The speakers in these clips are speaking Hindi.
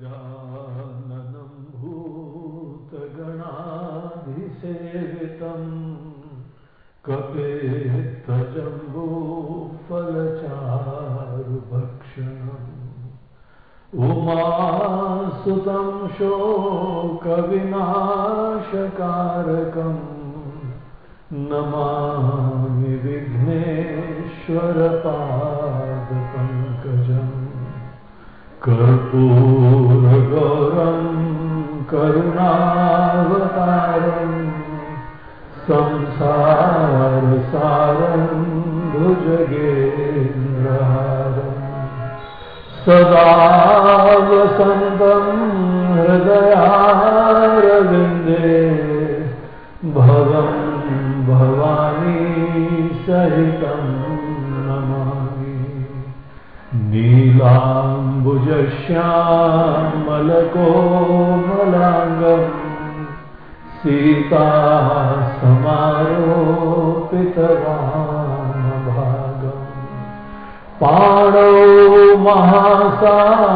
गजाननं भूतगणाधिसेवितम् कपेत्तजम्बूफलचारुभक्षणम् उमासुतं शोकविनाशकारकम् नमामि विघ्नेश्वरपादपङ्कजम् कर्पूरगौरम् करुणावतारम् संसारसारम् भुजगेन्द्रहारम् सदा वसन्तम् हृदयारविन्दे भवम् भवानी सहितम् नमामि। नीला भुजश्यामलको मलाङ्गम् सीता समारोपितरामभागम् पाणौ महासायकचारुचापम्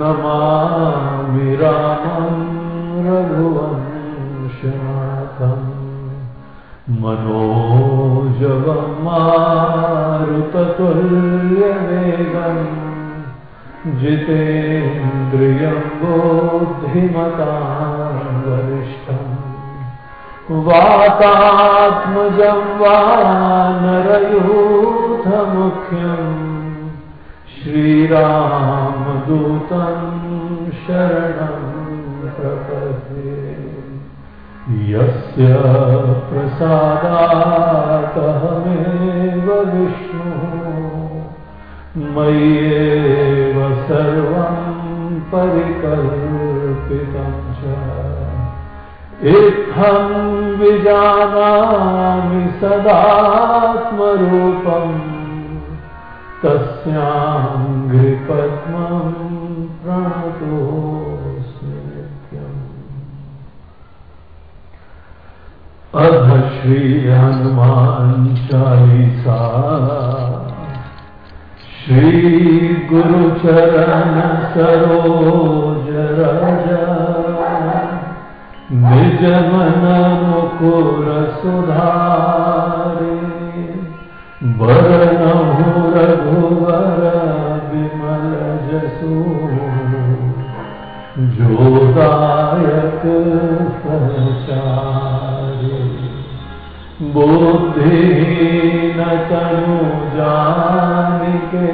नमामि न रघुवम् मनोजवमारुततुल्यवेगम् जितेन्द्रियं बोद्धिमता वरिष्ठम् वातात्मजं वा नरयूथमुख्यम् श्रीरामदूतं शरणम् यस्य प्रसादातहमेव विष्णुः मय्येव सर्वं परिकल्पितं च। इत्थं विजानामि सदात्मरूपम् तस्याङ्घ्रिपद्मं प्रणतोऽस्मि अध श्रीहनुमान् चालीसा। श्रीगुरुचरण सरोज रज। निज मन मुकुर सुधारे। वरनहु रघुवर विमल जसु जोदायक प्रचारे बुद्धिहीन तनु जानिके।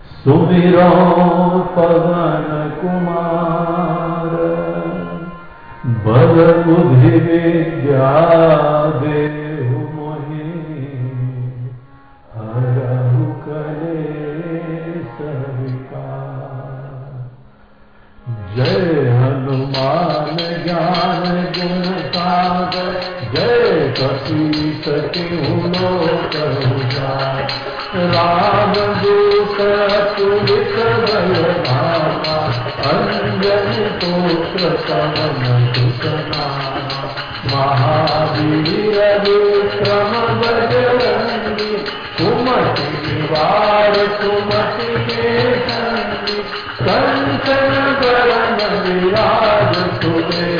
सुमिरो पवन कुमार। बल बुद्धि विद्या हरहु जय हनुमान ज्ञान गुण सागर। जय कपीस लोक राम दूत पुलिस बल भामा अंजन पुत्र पवन सुतनामा महावीर विक्रम बजरंगी कुमति निवार कुमति के संगी कंचन बरन विराज सुरेशा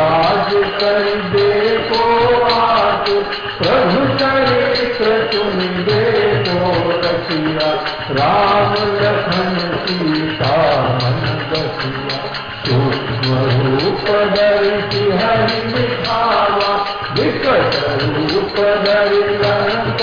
काज कर देखो आतुर प्रभु चरित्र तुम देखो रसिया राम लखन सीता मन बसिया सूक्ष्म रूप धरि हरि मिठावा विकट रूप धरि लंक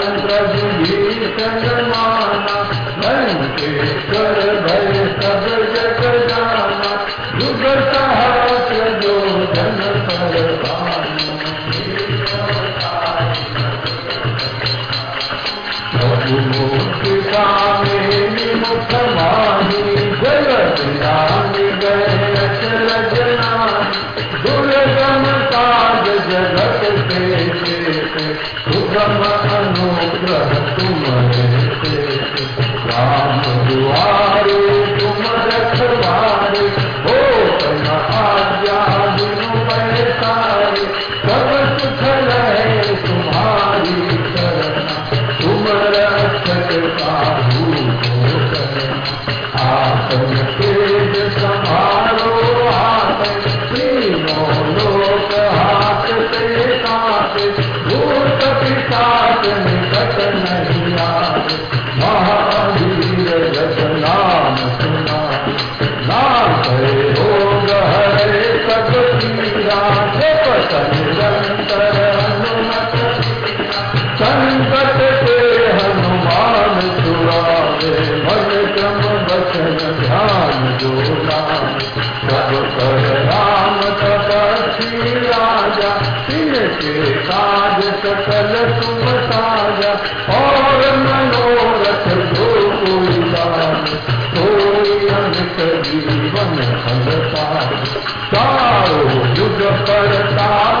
मंत्र विभीषण माना कर भय सब जग जाना अनुग्रह तुम्हारे राम ध्यान जोड़ा सब कर राम तपस्वी राजा तिनके काज सकल तुम साजा और मनोरथ जो कोई दान कोई अमित जीवन पाए चारों युग पर ताप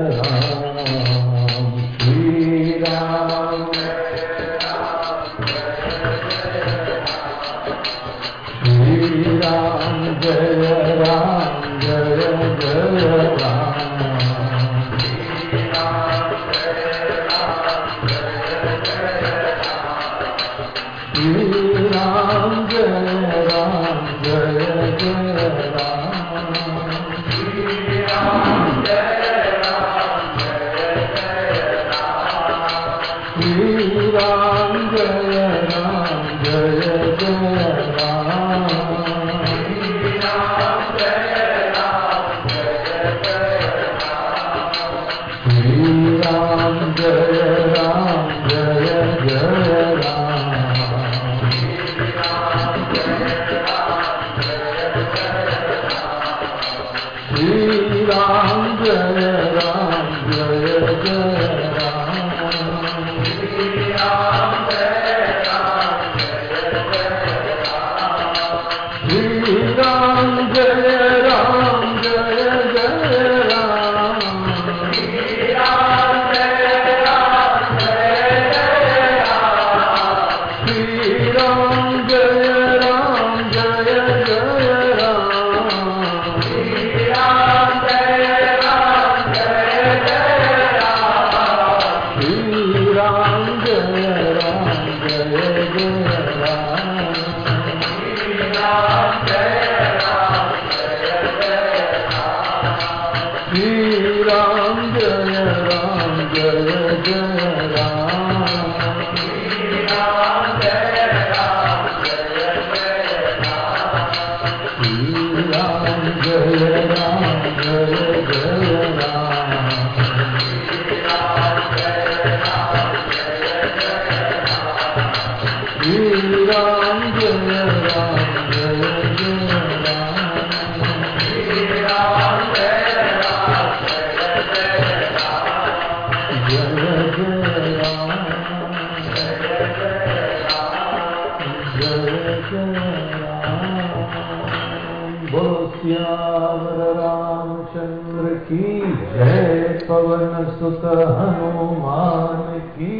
सुत हनुमान की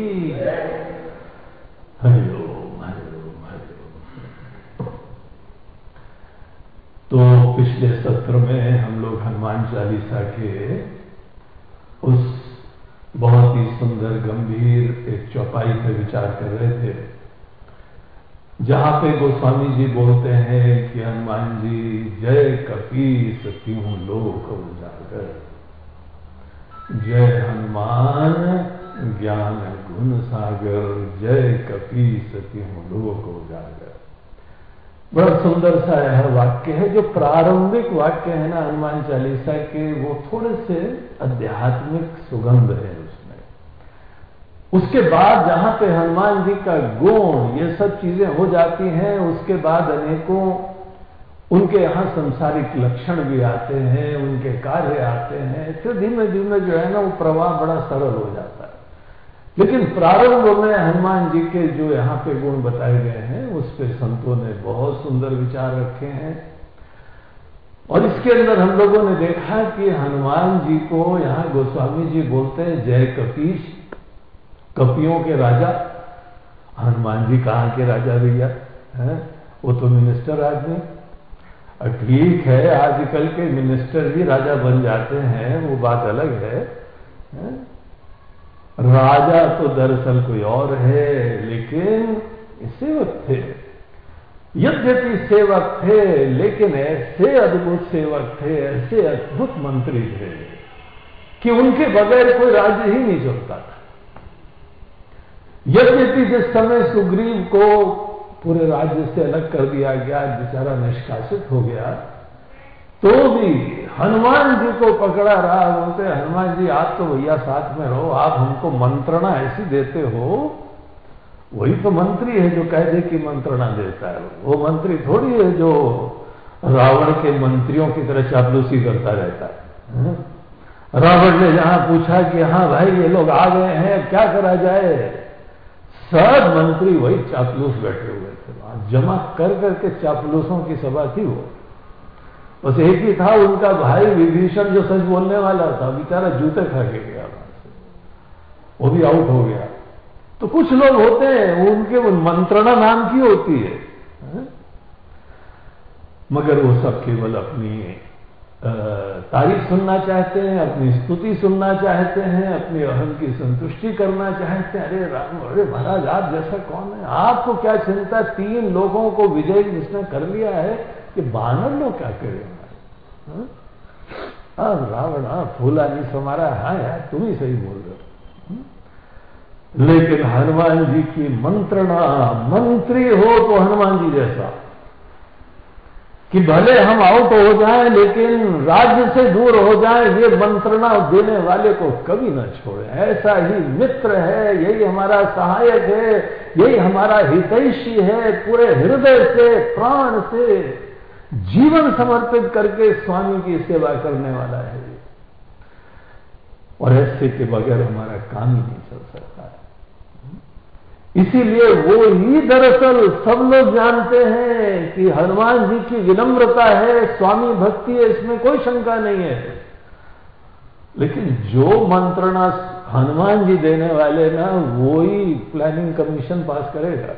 हरिओम हरिओम तो पिछले सत्र में हम लोग हनुमान चालीसा के उस बहुत ही सुंदर, गंभीर एक चौपाई पर विचार कर रहे थे। जहाँ पे गोस्वामी जी बोलते हैं कि, हनुमान जी, जय कपीस, क्यों लोक उजागर? जय हनुमान, ज्ञान गुण सागर, जय कपी सती लोक उजागर? बड़ा सुंदर सा यह वाक्य है, जो प्रारंभिक वाक्य है ना हनुमान चालीसा के, वो थोड़े से आध्यात्मिक सुगंध है। उसके बाद जहाँ पे हनुमान जी का गुण, ये सब चीज़ें हो जाती हैं, उसके बाद अनेकों उनके यहाँ संसारिक लक्षण भी आते हैं, उनके कार्य आते हैं फिर धीमे धीमे जो है ना वो प्रवाह बड़ा सरल हो जाता है। लेकिन प्रारंभ में हनुमान जी के जो यहाँ पे गुण बताए गए हैं, उस पर संतों ने बहुत सुंदर विचार रखे हैं। और इसके अंदर हम लोगों ने देखा कि हनुमान जी को यहाँ गोस्वामी जी बोलते हैं, जय कपीश। कपियों के राजा। हनुमान जी कहाँ के राजा भैया? है? वो तो मिनिस्टर आदमी। ठीक है आजकल के मिनिस्टर भी राजा बन जाते हैं वो बात अलग है, है? राजा तो दरअसल कोई और है लेकिन सेवक थे। यद्यपि सेवक थे लेकिन ऐसे अद्भुत सेवक थे ऐसे अद्भुत मंत्री थे कि उनके बगैर कोई राज्य ही नहीं चलता था। यद्यपि जिस समय सुग्रीव को पूरे राज्य से अलग कर दिया गया, बेचारा निष्कासित हो गया तो भी हनुमान जी को पकड़ा रहा, बोलते, हनुमान जी, आप तो भैया साथ में रहो आप हमको मंत्रणा ऐसी देते हो, वही तो मंत्री है जो कह दे कि मंत्रणा देता है। वो मंत्री थोड़ी है जो रावण के मंत्रियों की तरह चापलूसी करता रहता है? रावण ने जहाँ पूछा कि हाँ भाई, ये लोग आ गए हैं, क्या करा जाए? सब मंत्री वही चापलूस बैठे हुए थे। वहाँ जमा कर करके चापलूसों की सभा थी वो। बस एक ही था उनका भाई विभीषण जो सच बोलने वाला था बेचारा जूते खा के गया वहाँ से। वो भी आउट हो गया। तो कुछ लोग होते हैं उनके मंत्रणा नाम की होती है, है? मगर वो सब केवल अपनी तारीफ़ सुनना चाहते हैं, अपनी स्तुति सुनना चाहते हैं, अपनी अहम की संतुष्टि करना चाहते हैं। अरे राम, अरे महाराज, आप जैसा कौन है? आपको क्या चिंता? तीन लोगों को विजय जिसने कर लिया है कि बानर लोग क्या करे? हाँ? अब रावण हाँ फूला नहीं समारा हाँ यार, तुम ही सही बोल रहे हो। हाँ? लेकिन हनुमान जी की मंत्रणा मंत्री हो तो हनुमान जी जैसा। कि भले हम आउट हो जाएँ, लेकिन राज्य से दूर हो जाएँ, ये मंत्रणा देने वाले को कभी न छोड़े। ऐसा ही मित्र है, यही हमारा सहायक है, यही हमारा हितैषी है, पूरे हृदय से, प्राण से, जीवन समर्पित करके स्वामी की सेवा करने वाला है। और ऐसे के बगैर हमारा काम ही नहीं चल सकता। इसीलिए वो ही दरअसल सब लोग जानते हैं कि हनुमान जी की विनम्रता है, स्वामी भक्ति है, इसमें कोई शंका नहीं है। लेकिन जो मंत्रणा हनुमान जी देने वाले ना, वो ही प्लानिंग कमीशन पास करेगा।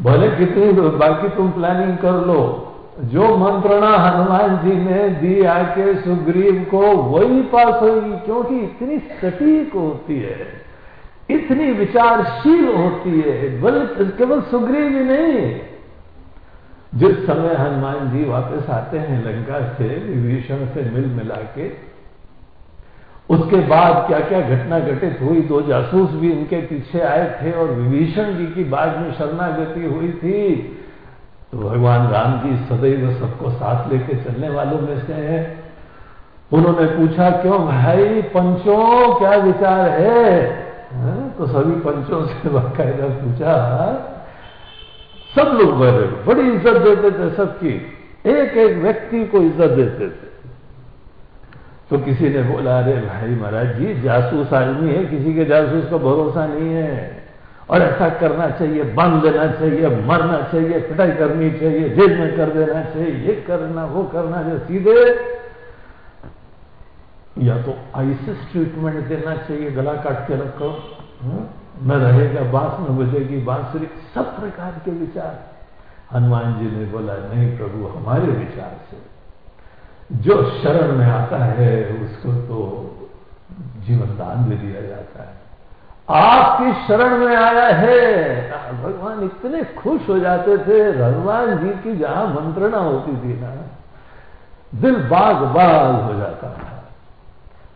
भले कितनी बाकी तुम प्लानिंग कर लो, जो मंत्रणा हनुमान जी ने दी आके सुग्रीव को, वही पास होगी क्योंकि इतनी सटीक होती है। इतनी विचारशील होती है बल्कि केवल सुग्रीव ही नहीं जिस समय हनुमान जी वापस आते हैं लंका से विभीषण से मिल मिला के उसके बाद क्या क्या घटना घटित हुई दो जासूस भी इनके पीछे आए थे और विभीषण जी की बाद में शरणागति हुई थी। तो भगवान राम जी सदैव सबको साथ लेके चलने वालों में से हैं। उन्होंने पूछा क्यों भाई पंचों क्या विचार हाँ, तो सभी पंचों से बाकायदा पूछा, सब लोग बड़े बड़ी इज़्ज़त देते थे सबकी एक एक व्यक्ति को इज़्ज़त देते थे। तो किसी ने बोला, अरे भाई महाराज जी, जासूस आदमी है, किसी के जासूस का भरोसा नहीं है। और ऐसा करना चाहिए, बाँध देना चाहिए, मरना चाहिए, पिटाई करनी चाहिए, जेल में कर देना चाहिए, ये करना, वो करना जो सीधे या तो आइसिस ट्रीटमेंट देना चाहिए, गला काट के रखो हाँ? न रहेगा, बाँस न बजेगी बांसुरी, सब प्रकार के विचार। हनुमान जी ने बोला, नहीं प्रभु, हमारे विचार से। जो शरण में आता है, उसको तो जीवन दान भी दिया जाता है। आपकी शरण में आया है। भगवान इतने खुश हो जाते थे। भगवान जी की जहाँ मंत्रणा होती थी ना, दिल बाग बाग हो जाता था।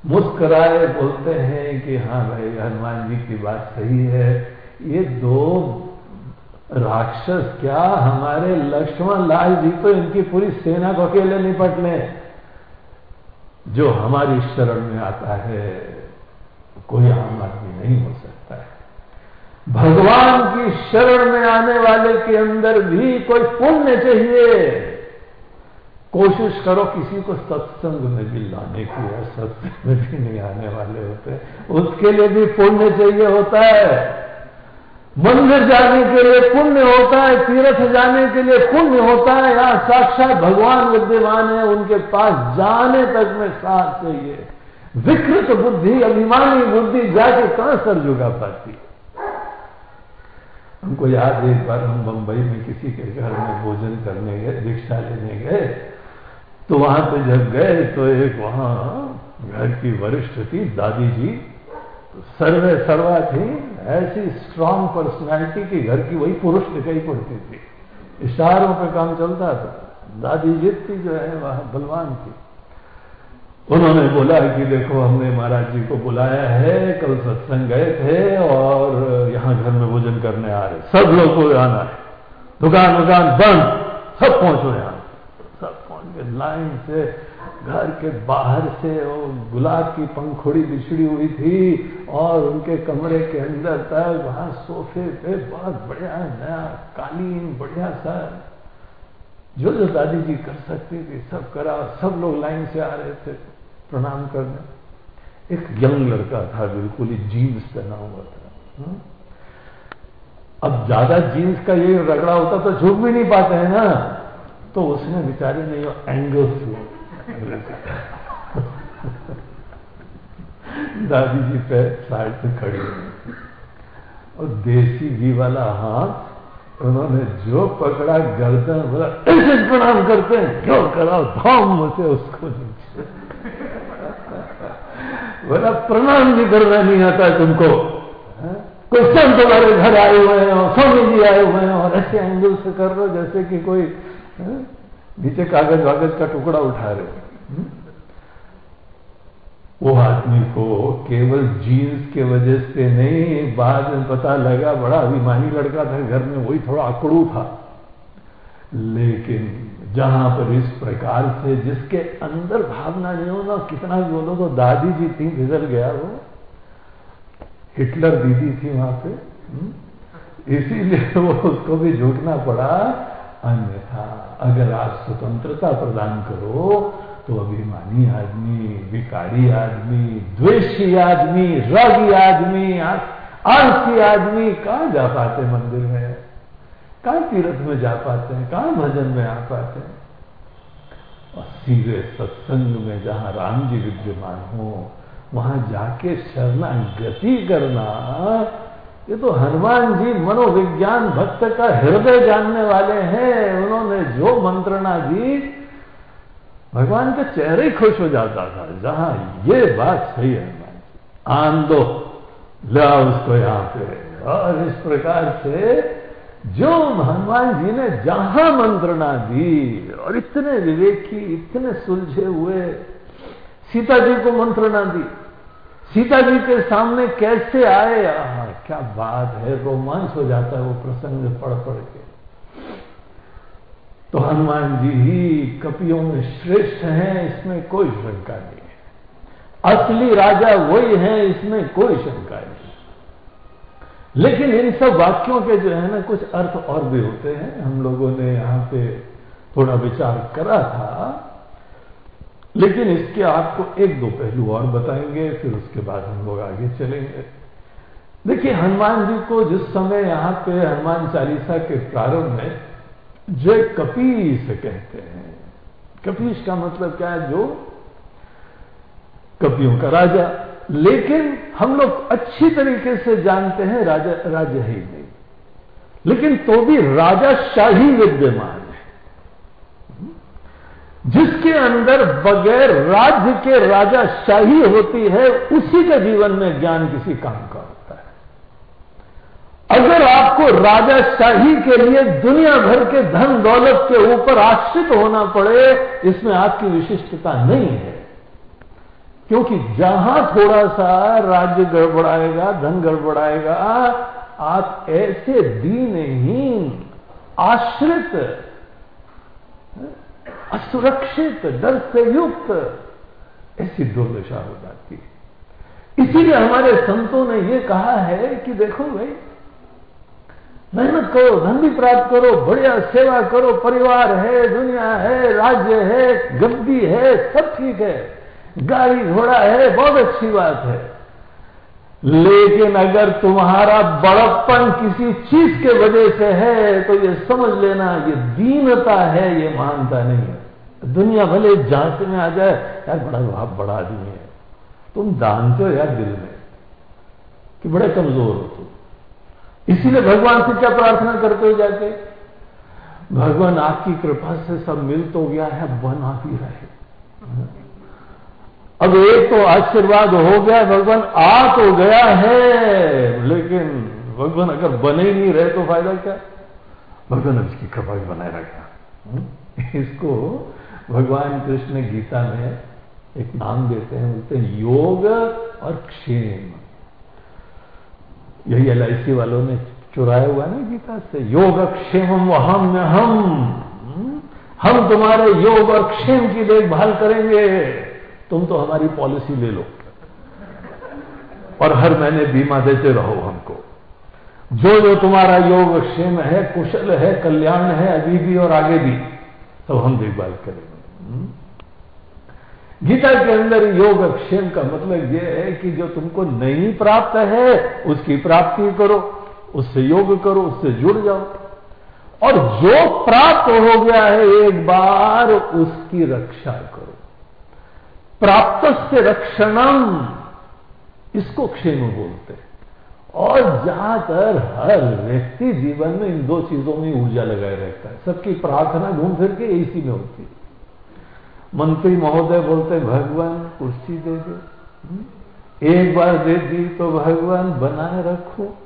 मुस्कराए, बोलते हैं कि हाँ भाई, हनुमान जी की बात सही है। ये दो राक्षस, क्या हमारे लक्ष्मण लाल जी तो इनकी पूरी सेना को अकेले निपट लें? जो हमारी शरण में आता है, कोई आम आदमी नहीं हो सकता है। भगवान की शरण में आने वाले के अंदर भी कोई पुण्य चाहिए। कोशिश करो किसी को सत्संग में भी लाने की है, सत्संग में भी नहीं आने वाले होते। उसके लिए भी पुण्य चाहिए होता है। मंदिर जाने के लिए पुण्य होता है, तीर्थ जाने के लिए पुण्य होता है। यहाँ साक्षात भगवान विद्यमान है, उनके पास जाने तक में साथ चाहिए। विकृत बुद्धि, अभिमानी बुद्धि जाके कहाँ सर झुका पाती? हमको याद एक बार हम बंबई में किसी के घर में भोजन करने गए, दीक्षा लेने गए। तो वहाँ पे जब गए तो एक वहाँ घर की वरिष्ठ थी दादी जी तो सर्वे सर्वा थी, ऐसी स्ट्रांग पर्सनैलिटी की घर की वही पुरुष दिखाई पड़ती थी। इशारों पे काम चलता था। दादी जितनी जो है, वह बलवान थी। उन्होंने बोला कि देखो, हमने महाराज जी को बुलाया है, कल सत्संग गए थे और यहाँ घर में भोजन करने आ रहे। सब लोग को आना है। दुकान दुकान बंद। सब पहुंचो यहाँ। लाइन से, घर के बाहर से वो गुलाब की पंखुड़ी बिछड़ी हुई थी और उनके कमरे के अंदर तक वहाँ सोफे पे बहुत बढ़िया नया कालीन, बढ़िया सा जो जो दादी जी कर सकती थी, सब करा, सब लोग लाइन से आ रहे थे प्रणाम करने एक यंग लड़का था, बिल्कुल ही जीन्स पहना हुआ था? हम्म? अब ज़्यादा जीन्स का ये रगड़ा होता तो झुक भी नहीं पाते हैं ना तो उसने बेचारे ने ये एंगल दादी जी पे साइड पे खड़ी और देसी घी वाला हाथ, उन्होंने जो पकड़ा, गर्दन बोला प्रणाम करते हैं। क्यों करा? धाम से उसको नीचे। बोला, प्रणाम भी करना नहीं आता तुमको। कोई संत तुम्हारे घर आए हुए हैं और स्वामी जी आए हुए हैं और ऐसे एंगल से कर रहे हो जैसे कि कोई नीचे कागज़ वागज का टुकड़ा उठा रहे। हो वो आदमी को केवल जीन्स के वजह से नहीं, बाद में पता लगा, बड़ा अभिमानी लड़का था, घर में वही थोड़ा अकड़ू था। लेकिन जहाँ पर इस प्रकार से जिसके अंदर भावना नहीं हो, ना कितना भी बोलो तो दादी जी थी फिसल गया वो। हिटलर दीदी थी वहाँ पे। हम्म? इसीलिए वो उसको भी झुकना पड़ा अन्यथा, अगर आप स्वतंत्रता प्रदान करो तो अभिमानी आदमी, विकारी आदमी, द्वेषी आदमी, रागी आदमी आलसी आदमी, कहाँ जा पाते मंदिर में? कहाँ तीर्थ में जा पाते हैं? कहाँ भजन में आ पाते हैं? और सीधे सत्संग में जहाँ राम जी विद्यमान हो, वहाँ जाके शरणागति करना ये तो हनुमान जी मनोविज्ञान भक्त का हृदय जानने वाले हैं। उन्होंने जो मंत्रणा दी, भगवान के चेहरे ही खुश हो जाता था। जहाँ ये बात सही है, हनुमान जी। आन दो ला उसको यहाँ पे। और इस प्रकार से जो हनुमान जी ने जहाँ मंत्रणा दी, और इतने विवेकी, इतने सुलझे हुए, सीता जी को मंत्रणा दी। सीता जी के सामने कैसे आए? क्या बात है? रोमांच हो जाता है वो प्रसंग पढ़ पढ़ के। तो हनुमान जी ही कपियों में श्रेष्ठ हैं, इसमें कोई शंका नहीं है। असली राजा वही है, इसमें कोई शंका नहीं लेकिन इन सब वाक्यों के जो है ना, कुछ अर्थ और भी होते हैं। हम लोगों ने यहाँ पे थोड़ा विचार करा था। लेकिन इसके आपको एक दो पहलू और बताएँगे, फिर उसके बाद हम लोग आगे चलेंगे। देखिए, हनुमान जी को जिस समय यहाँ पे हनुमान चालीसा के प्रारंभ में जय कपीस कहते हैं। कपीस का मतलब क्या है? जो कपियों का राजा। लेकिन हम लोग अच्छी तरीके से जानते हैं, राजा राज्य ही नहीं। लेकिन तो भी राजा शाही विद्यमान है। जिसके अंदर बगैर राज्य के राजा शाही होती है, उसी के जीवन में ज्ञान किसी काम का अगर आपको राजा शाही के लिए दुनिया भर के धन दौलत के ऊपर आश्रित होना पड़े, इसमें आपकी विशिष्टता नहीं है। क्योंकि जहाँ थोड़ा सा राज्य गड़बड़ाएगा, धन गड़बड़ाएगा, आप ऐसे दीनहीन आश्रित, असुरक्षित डर से युक्त ऐसी दुर्दशा हो जाती है। इसीलिए हमारे संतों ने यह कहा है कि देखो भाई मेहनत करो, धन भी प्राप्त करो, बढ़िया सेवा करो, परिवार है, दुनिया है, राज्य है, गद्दी है, सब ठीक है। गाड़ी घोड़ा है, बहुत अच्छी बात है। लेकिन अगर तुम्हारा बड़प्पन किसी चीज़ के वजह से है तो ये समझ लेना, ये दीनता है, ये मानता नहीं है। दुनिया भले जाँच में आ जाए, यार बड़ा भाव बड़ा आदमी है। तुम जानते हो यार दिल में कि बड़े कमज़ोर हो तुम। इसीलिए भगवान से क्या प्रार्थना करते हो जाके भगवान आपकी कृपा से सब मिल तो गया है, बना भी रहे। अब एक तो आशीर्वाद हो गया भगवान आ तो गया है, लेकिन भगवान अगर बने ही नहीं रहे तो फ़ायदा क्या? भगवान इसकी कृपा भी बनाए रखा। हम्म? इसको भगवान कृष्ण गीता में एक नाम देते हैं, बोलते हैं, योग और क्षेम। यही एल वालों ने चुराया हुआ ना गीता से। योग क्षेम हम हम? हम तुम्हारे योग और क्षेम की देखभाल करेंगे। तुम तो हमारी पॉलिसी ले लो। और हर महीने बीमा देते रहो हमको। जो जो तुम्हारा योग क्षेम है, कुशल है, कल्याण है, अभी भी और आगे भी तो हम देखभाल करेंगे। हम्म? गीता के अंदर योग क्षेम का मतलब यह है कि जो तुमको नहीं प्राप्त है, उसकी प्राप्ति करो, उससे योग करो, उससे जुड़ जाओ। और जो प्राप्त हो गया है, एक बार उसकी रक्षा करो। प्राप्त से रक्षणम इसको क्षेम बोलते हैं। और ज़्यादातर हर व्यक्ति जीवन में इन दो चीज़ों में ऊर्जा लगाए रहता है। सबकी प्रार्थना घूम फिर के इसी में होती है। मंत्री महोदय बोलते, भगवान, कुर्सी दे दो। हम्म? एक बार दे दी तो भगवान बनाए रखो।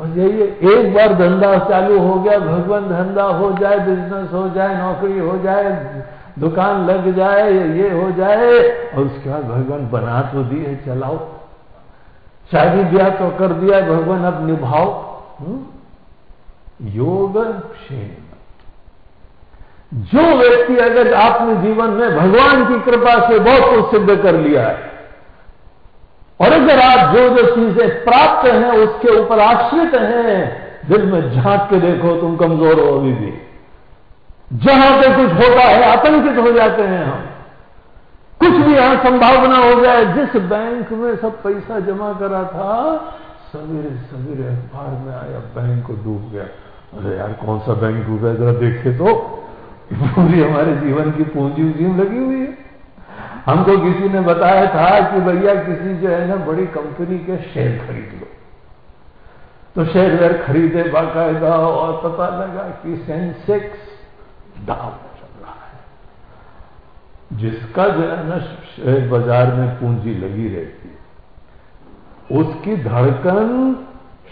बस यही है। एक बार धंधा चालू हो गया, भगवान धंधा हो जाए बिज़नेस हो जाए, नौकरी हो जाए, दुकान लग जाए, ये हो जाए, और उसके बाद भगवान बना तो दिए, चलाओ। शादी ब्याह तो कर दिया, भगवान अब निभाओ। हम्म? योग क्षेम जो व्यक्ति अगर आपने जीवन में भगवान की कृपा से बहुत कुछ सिद्ध कर लिया है, और अगर आप जो जो चीज़ें प्राप्त हैं, उसके ऊपर आश्रित हैं, दिल में झाँक के देखो, तुम कमज़ोर हो अभी भी। जहाँ पे कुछ होता है, आतंकित हो जाते हैं हम। कुछ भी यहाँ संभावना हो जाए, जिस बैंक में सब पैसा जमा करा था, सवेरे सवेरे अखबार में आया, बैंक डूब गया। अरे यार, कौन सा बैंक डूब जरा देखे तो। पूरी हमारे जीवन की पूंजी उसी में लगी हुई है। हमको किसी ने बताया था कि भैया किसी जो है ना बड़ी कंपनी के शेयर खरीद लो। तो शेयर वेयर खरीदे, बाकायदा और पता लगा कि सेंसेक्स डाउन चल रहा है। जिसका जो है ना शेयर बाज़ार में पूंजी लगी रहती है। उसकी धड़कन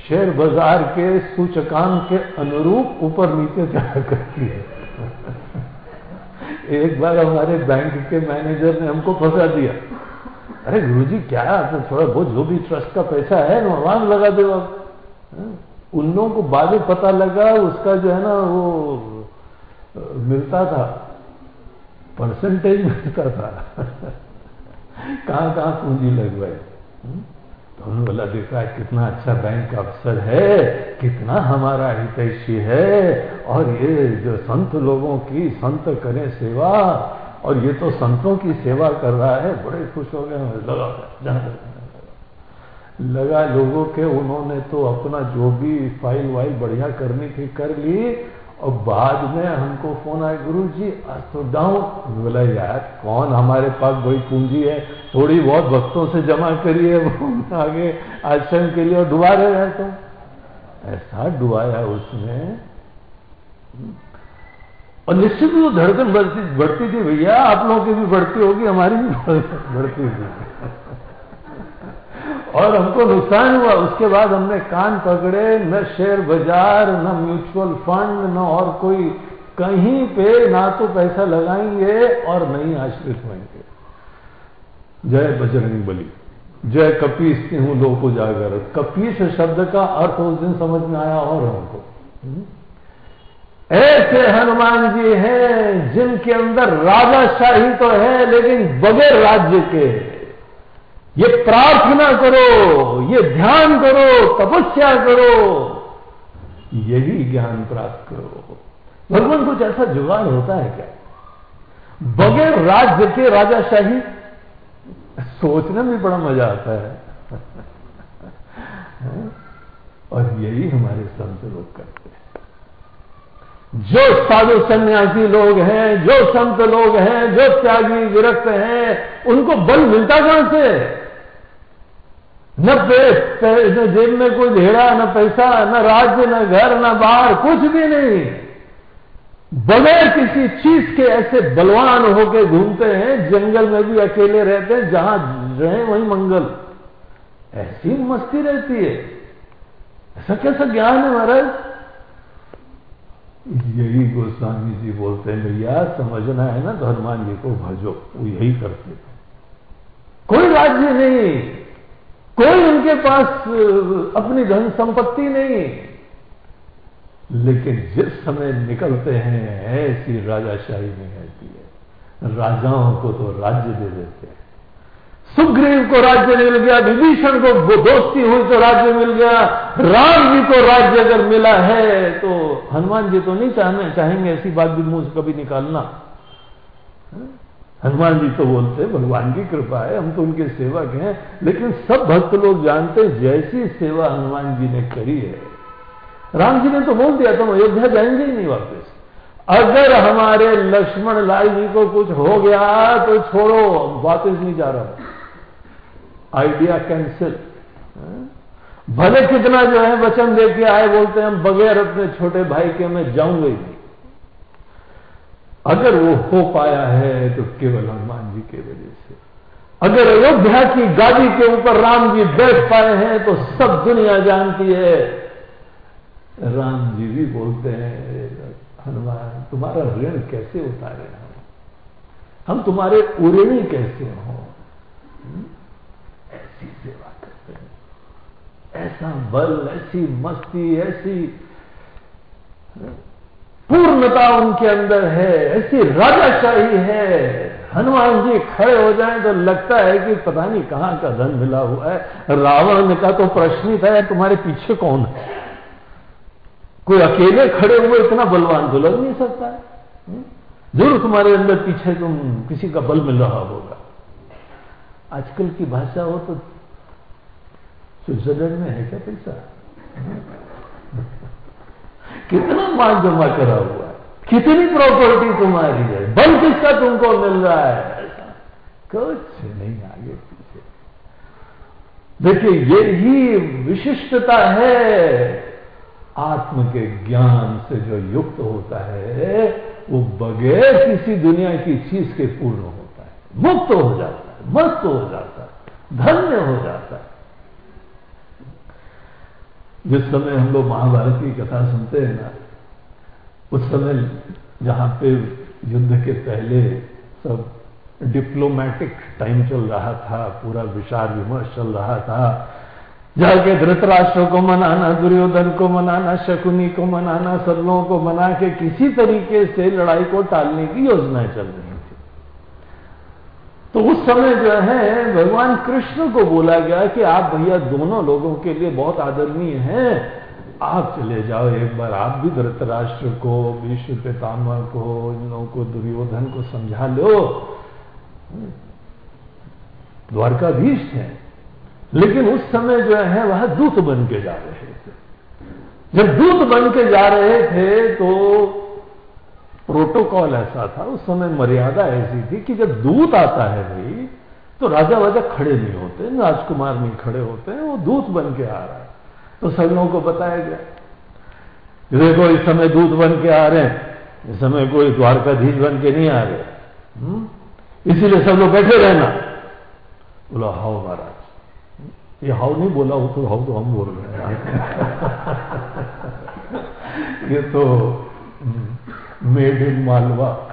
शेयर बाज़ार के सूचकांक के अनुरूप ऊपर नीचे जाया करती है। एक बार हमारे बैंक के मैनेजर ने हमको फंसा दिया। अरे गुरु जी क्या तो थोड़ा बहुत जो भी ट्रस्ट का पैसा है ना वहाँ लगा दो आप। हाँ? उन लोगों को बाद में पता लगा, उसका जो है ना वो मिलता था। परसेंटेज मिलता था। कहाँ कहाँ पूंजी लगवाई। हाँ? तो उन्होंने बोला, देखा, कितना अच्छा बैंक का अफसर है, कितना हमारा हितैषी है, और ये जो संत लोगों की संत करें सेवा, और ये तो संतों की सेवा कर रहा है, बड़े खुश हो गए लगा लगा, लोगों के उन्होंने तो अपना जो भी फ़ाइल वाइल बढ़िया करनी थी, कर ली और बाद में हमको फ़ोन आया गुरु जी आज तो डाउन। बोला, यार, कौन हमारे पास वही पूंजी है? थोड़ी बहुत भक्तों से जमा करिए आगे आश्रम के लिए और डुबा रहे हैं तो ऐसा डुबाया उसने। और निश्चित वो धड़कन बढ़ती बढ़ती थी, भैया, आप लोगों की भी बढ़ती होगी, हमारी भी बढ़ती थी। और हमको नुकसान हुआ। उसके बाद हमने कान पकड़े, न शेयर बाज़ार, न म्यूचुअल फंड, न और कोई। कहीं पे ना तो पैसा लगाएँगे और नहीं आश्रित होंगे जय बजरंग बली। जय कपीस हूँ लोग जागर कपीस शब्द का अर्थ उस दिन समझ में आया और हमको? ऐसे हनुमान जी हैं जिनके अंदर राजाशाही तो है, लेकिन बगैर राज्य के। ये प्रार्थना करो, ये ध्यान करो, तपस्या करो, यही ज्ञान प्राप्त करो। भगवान कुछ ऐसा जुगाड़ होता है क्या? बगैर राज्य के राजाशाही, सोचने में बड़ा मज़ा आता है? और यही हमारे संत लोग करते हैं। जो साधु सन्यासी लोग हैं, जो संत लोग हैं, जो त्यागी विरक्त हैं, उनको बल मिलता कहाँ से? न न जेब में कोई ढेड़ा न पैसा, न राज्य, न घर, न बाहर, कुछ भी नहीं। बगैर किसी चीज़ के ऐसे बलवान होके घूमते हैं, जंगल में भी अकेले रहते हैं, जहाँ रहे वहीं मंगल। ऐसी मस्ती रहती है। ऐसा कैसा ज्ञान है महाराज? यही गोस्वामी जी बोलते हैं, भैया, समझना है ना तो हनुमान जी को भजो, वो यही करते थे कोई राज्य नहीं। कोई उनके पास अपनी धन संपत्ति नहीं है। लेकिन जिस समय निकलते हैं, ऐसी राजाशाही में रहती है। राजाओं को तो राज्य दे देते हैं। सुग्रीव को राज्य मिल गया, विभीषण को दोस्ती हुई तो राज्य मिल गया राम जी को राज्य अगर मिला है तो हनुमान जी तो नहीं चाहने, चाहेंगे, ऐसी बात भी मुँह से कभी निकालना। हनुमान जी तो बोलते हैं, भगवान की कृपा है, हम तो उनके सेवक हैं। लेकिन सब भक्त लोग जानते हैं, जैसी सेवा हनुमान जी ने करी है। राम जी ने तो बोल दिया, तुम अयोध्या जाएँगे ही नहीं वापस। अगर हमारे लक्ष्मण लाल जी को कुछ हो गया तो छोड़ो वापस नहीं जा रहा आइडिया कैंसिल भले कितना जो है वचन देके आए, बोलते हैं, हम बगैर अपने छोटे भाई के मैं जाऊँगा ही अगर वो हो पाया है तो केवल हनुमान जी की वजह से। अगर अयोध्या की गादी के ऊपर राम जी बैठ पाए हैं तो सब दुनिया जानती है। राम जी भी बोलते हैं, हनुमान, तुम्हारा ऋण कैसे उतारे हम? हम तुम्हारे उऋणी कैसे हो? हम्म? ऐसी सेवा करते हैं। ऐसा बल, ऐसी मस्ती, ऐसी पूर्णता उनके अंदर है, ऐसी राजाशाही है। हनुमान जी खड़े हो जाएँ तो लगता है कि पता नहीं कहाँ का धन मिला हुआ है। रावण का तो प्रश्न ही था तुम्हारे पीछे कौन है? कोई अकेले खड़े हुए इतना बलवान तो लग नहीं सकता है। हम्म? ज़रूर तुम्हारे अंदर पीछे तुम, किसी का बल मिल रहा होगा। आजकल की भाषा हो तो स्विट्जरलैंड में है क्या पैसा? कितना माल जमा करा हुआ है? कितनी प्रॉपर्टी तुम्हारी है? बल किसका तुमको मिल रहा है? कुछ नहीं आगे पीछे। देखिए ये ही विशिष्टता है आत्म के ज्ञान से जो युक्त होता है, वो बगैर किसी दुनिया की चीज़ के पूर्ण होता है। मुक्त हो जाता है, मस्त हो जाता है, धन्य हो जाता है। जिस समय हम लोग महाभारत की कथा सुनते हैं ना, उस समय जहाँ पे युद्ध के पहले सब डिप्लोमेटिक टाइम चल रहा था, पूरा विचार विमर्श चल रहा था। जाके धृतराष्ट्र को मनाना, दुर्योधन को मनाना, शकुनी को मनाना सब लोगों को मना के किसी तरीके से लड़ाई को टालने की योजनाएँ चल रही तो उस समय जो है, भगवान कृष्ण को बोला गया कि आप भैया दोनों लोगों के लिए बहुत आदरणीय हैं। आप चले जाओ एक बार, आप भी धृतराष्ट्र को विश्व पितामह को इन लोगों को, दुर्योधन को समझा लो। द्वारकाधीश हैं। लेकिन उस समय जो है, वह दूत बन के जा रहे थे। जब दूत बन के जा रहे थे तो प्रोटोकॉल ऐसा था, उस समय मर्यादा ऐसी थी कि जब दूत आता है भाई तो राजा वाजा खड़े नहीं होते राजकुमार नहीं खड़े होते, वो दूत बन के आ रहा है। तो सब लोगों को बताया गया, देखो इस समय दूत बन के आ रहे हैं, इस समय कोई द्वारकाधीश बन के नहीं आ रहे। हम्म? इसीलिए सब लोग बैठे रहना। बोला हाउ महाराज। ये हाउ नहीं बोला हो तो हाउ तो हम बोल रहे हैं। ये तो मेड इन मालवा।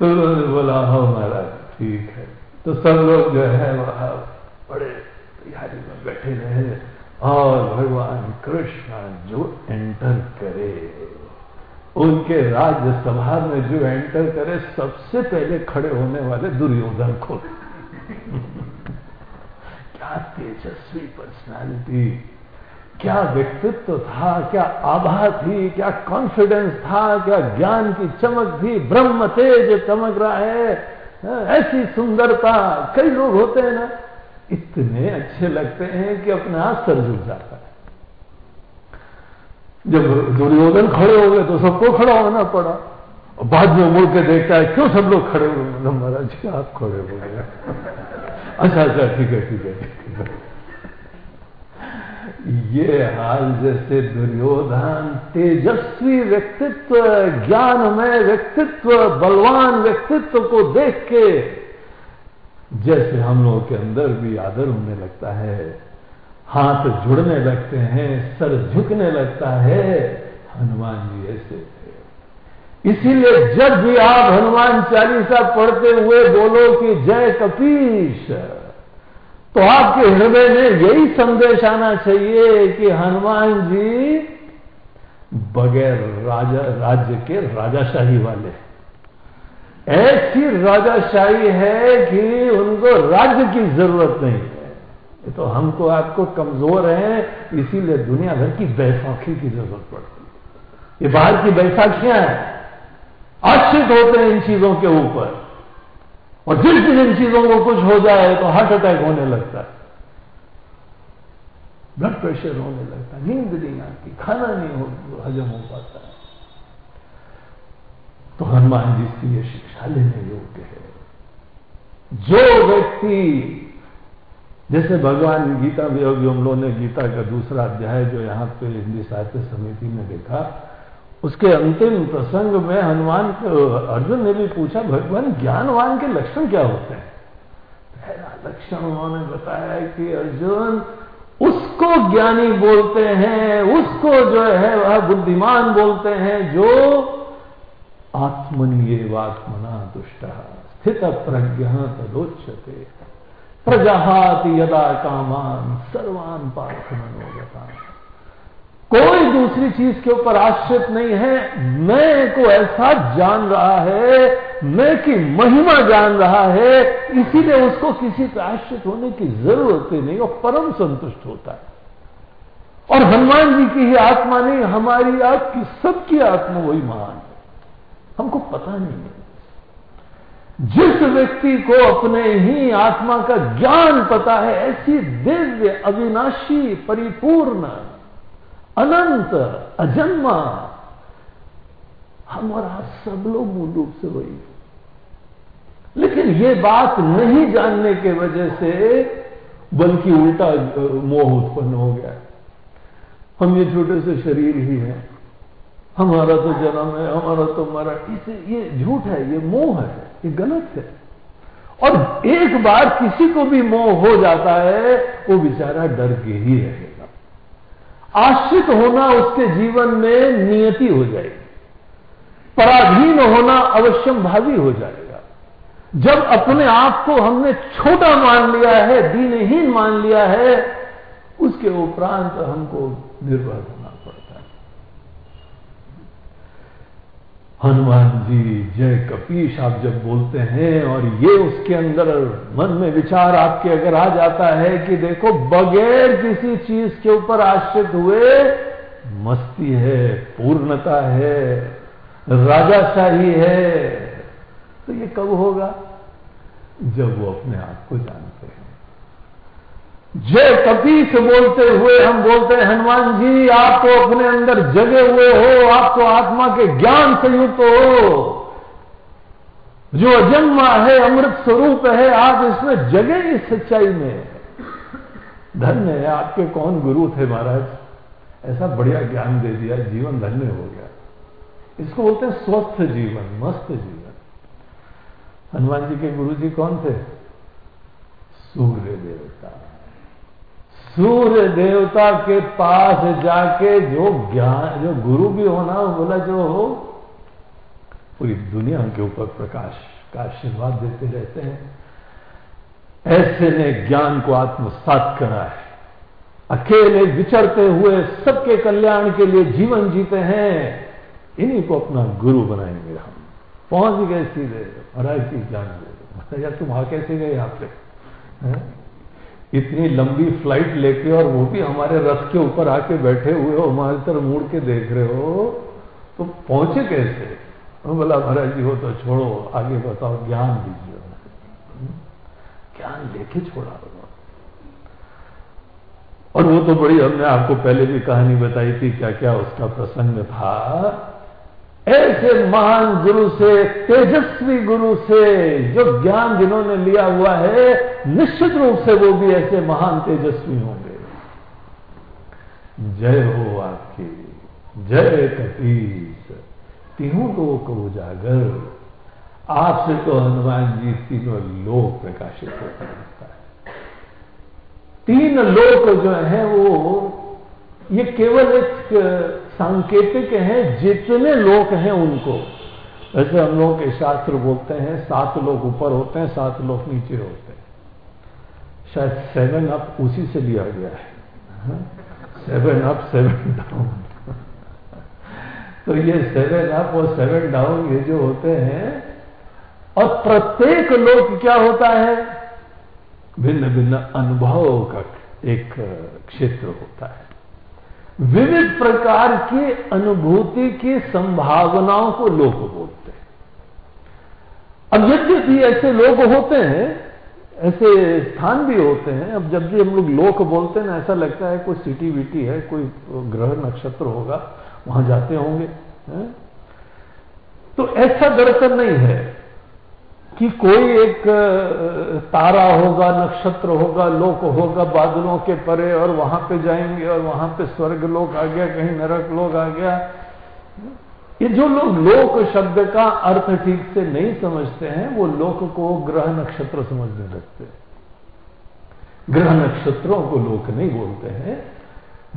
तो उन्होंने बोला हाउ महाराज, ठीक है। तो सब लोग जो है वहाँ बड़े तैयारी में बैठे रहे। और भगवान कृष्ण जो एंटर करे, उनके राज्यसभा में जो एंटर करे, सबसे पहले खड़े होने वाले दुर्योधन को। क्या तेजस्वी पर्सनालिटी क्या व्यक्तित्व था क्या आभा थी क्या कॉन्फिडेंस था क्या ज्ञान की चमक थी ब्रह्म तेज चमक रहा है हाँ, ऐसी सुंदरता कई लोग होते हैं ना इतने अच्छे लगते हैं कि अपने आप सर झुक जाता है। जब दुर्योधन खड़े हो गए तो सबको खड़ा होना पड़ा। बाद में मुड़ के देखता है क्यों सब लोग खड़े हुए मतलब महाराज आप खड़े हो गए? अच्छा अच्छा है ठीक है ठीक है। ये हाल जैसे दुर्योधन तेजस्वी व्यक्तित्व, ज्ञानमय व्यक्तित्व, बलवान व्यक्तित्व को देख के जैसे हम लोगों के अंदर भी आदर होने लगता है, हाथ जुड़ने लगते हैं, सर झुकने लगता है, हनुमान जी ऐसे थे। इसीलिए जब भी आप हनुमान चालीसा पढ़ते हुए बोलो कि जय कपीश। तो आपके हृदय में यही संदेश आना चाहिए कि हनुमान जी बगैर राजा, राज्य के राजाशाही वाले ऐसी राजाशाही है कि उनको राज्य की ज़रूरत नहीं है। तो हमको, आपको कमज़ोर है, इसीलिए दुनिया भर की बैसाखी की ज़रूरत पड़ती है। ये बाहर की बैसाखियाँ हैं। आश्रित होते हैं इन चीज़ों के ऊपर। और जिस दिन इन चीज़ों को कुछ हो जाए तो हार्ट अटैक होने लगता है। ब्लड प्रेशर होने लगता है। नींद नहीं आती, खाना नहीं हो, हजम हो पाता है। तो हनुमान जी की यह शिक्षा लेने योग्य है। जो व्यक्ति, जैसे भगवान गीता में हम लोगों ने गीता का दूसरा अध्याय जो यहाँ पे हिंदी साहित्य समिति में देखा उसके अंतिम प्रसंग में हनुमान अर्जुन ने भी पूछा, भगवान, ज्ञानवान के लक्षण क्या होते हैं? पहला लक्षण उन्होंने बताया कि अर्जुन उसको ज्ञानी बोलते हैं, उसको जो है वह बुद्धिमान बोलते हैं, जो आत्मनिये वात्मना दुष्ट, स्थित प्रज्ञ तदोच्यते। प्रजहाति यदा कामान सर्वान पार्थ मनोगता कोई दूसरी चीज़ के ऊपर आश्रित नहीं है। मैं को ऐसा जान रहा है, मैं की महिमा जान रहा है, इसीलिए उसको किसी पर आश्रित होने की ज़रूरत ही नहीं और परम संतुष्ट होता है। और हनुमान जी की ही आत्मा नहीं, हमारी आपकी सबकी आत्मा वही महान है। हमको पता नहीं है। जिस व्यक्ति को अपने ही आत्मा का ज्ञान पता है, ऐसी दिव्य, अविनाशी, परिपूर्ण अनंत, अजन्मा। हम और आप सब लोग मूल रूप से वही लेकिन ये बात नहीं जानने के वजह से बल्कि उल्टा मोह उत्पन्न हो गया। हम ये छोटे से शरीर ही हैं। हमारा तो जन्म है, हमारा तो मरा। इसे, ये झूठ है, ये मोह है, ये गलत है। और एक बार किसी को भी मोह हो जाता है, वो बेचारा डर के ही रहेगा आश्रित होना उसके जीवन में नियति हो जाएगी। पराधीन होना अवश्यम भावी हो जाएगा। जब अपने आप को हमने छोटा मान लिया है, दीनहीन मान लिया है, उसके उपरांत हमको निर्भर होना पड़ता है हनुमान जी, जय कपीश, आप जब बोलते हैं और ये उसके अंदर मन में विचार आपके अगर आ जाता है कि देखो, बगैर किसी चीज़ के ऊपर आश्रित हुए, मस्ती है, पूर्णता है, राजाशाही है तो ये कब होगा? जब वो अपने आप को जानते हैं। जय कपी से बोलते हुए हम बोलते हैं, हनुमान जी, आप तो अपने अंदर जगे हुए हो, आप तो आत्मा के ज्ञान से युक्त हो। जो अजन्मा है, अमृत स्वरूप है, आप इसमें जगे इस सच्चाई में। धन्य है, आपके कौन गुरु थे महाराज? ऐसा बढ़िया ज्ञान दे दिया, जीवन धन्य हो गया। इसको बोलते हैं स्वस्थ जीवन, मस्त जीवन। हनुमान जी के गुरु जी कौन थे? सूर्य देवता। सूर्य देवता के पास जाके जो ज्ञान, जो गुरु भी होना बोला, जो हो, पूरी दुनिया के ऊपर प्रकाश का आशीर्वाद देते रहते हैं। ऐसे ने ज्ञान को आत्मसात करा है। अकेले विचरते हुए सबके कल्याण के लिए जीवन जीते हैं। इन्हीं को अपना गुरु बनाएँगे हम। पहुँच गए सीधे, महाराज की ज्ञान दे यार तुम आ कैसे गए यहाँ पे? इतनी लंबी फ़्लाइट लेके और वो भी हमारे रथ के ऊपर आके बैठे हुए हो, हमारे तरफ़ मुड़ के देख रहे हो तो पहुँचे कैसे? बोला, महाराज जी हो तो छोड़ो, आगे बताओ, ज्ञान दीजिए ज्ञान लेके छोड़ा और वो तो बड़ी हमने आपको पहले भी कहानी बताई थी क्या क्या उसका प्रसंग था। ऐसे महान गुरु से, तेजस्वी गुरु से, जो ज्ञान जिन्होंने लिया हुआ है, निश्चित रूप से वो भी ऐसे महान तेजस्वी होंगे। जय हो आपकी, जय कपीस तीनों लोक उजागर। आपसे तो हनुमान जी तीनों लोक प्रकाशित होता रहता है। तीन लोक जो है वो, ये केवल एक सांकेतिक है, जितने लोग हैं उनको। वैसे हम लोग के शास्त्र बोलते हैं, सात लोग ऊपर होते हैं, सात लोग नीचे होते हैं। शायद सेवन अप उसी से लिया गया है। सेवन अप सेवन डाउन तो ये सेवन अप और सेवन डाउन ये जो होते हैं, और प्रत्येक लोक क्या होता है? भिन्न भिन्न अनुभव का एक क्षेत्र होता है। विविध प्रकार की अनुभूति की संभावनाओं को लोग बोलते हैं अब यद्यपि ऐसे लोग होते हैं, ऐसे स्थान भी होते हैं, अब जब भी हम लोग लोक बोलते हैं ना, ऐसा लगता है कोई सिटी विटी है, कोई ग्रह नक्षत्र होगा, वहाँ जाते होंगे, है? तो ऐसा दरअसल नहीं है कि कोई एक तारा होगा, नक्षत्र होगा, लोक होगा, बादलों के परे और वहाँ पे जाएँगे और वहाँ पे स्वर्ग लोक आ गया, कहीं नरक लोक आ गया। ये जो लोग लोक शब्द का अर्थ ठीक से नहीं समझते हैं, वो लोक को ग्रह नक्षत्र समझने लगते हैं। ग्रह नक्षत्रों को लोक नहीं बोलते हैं।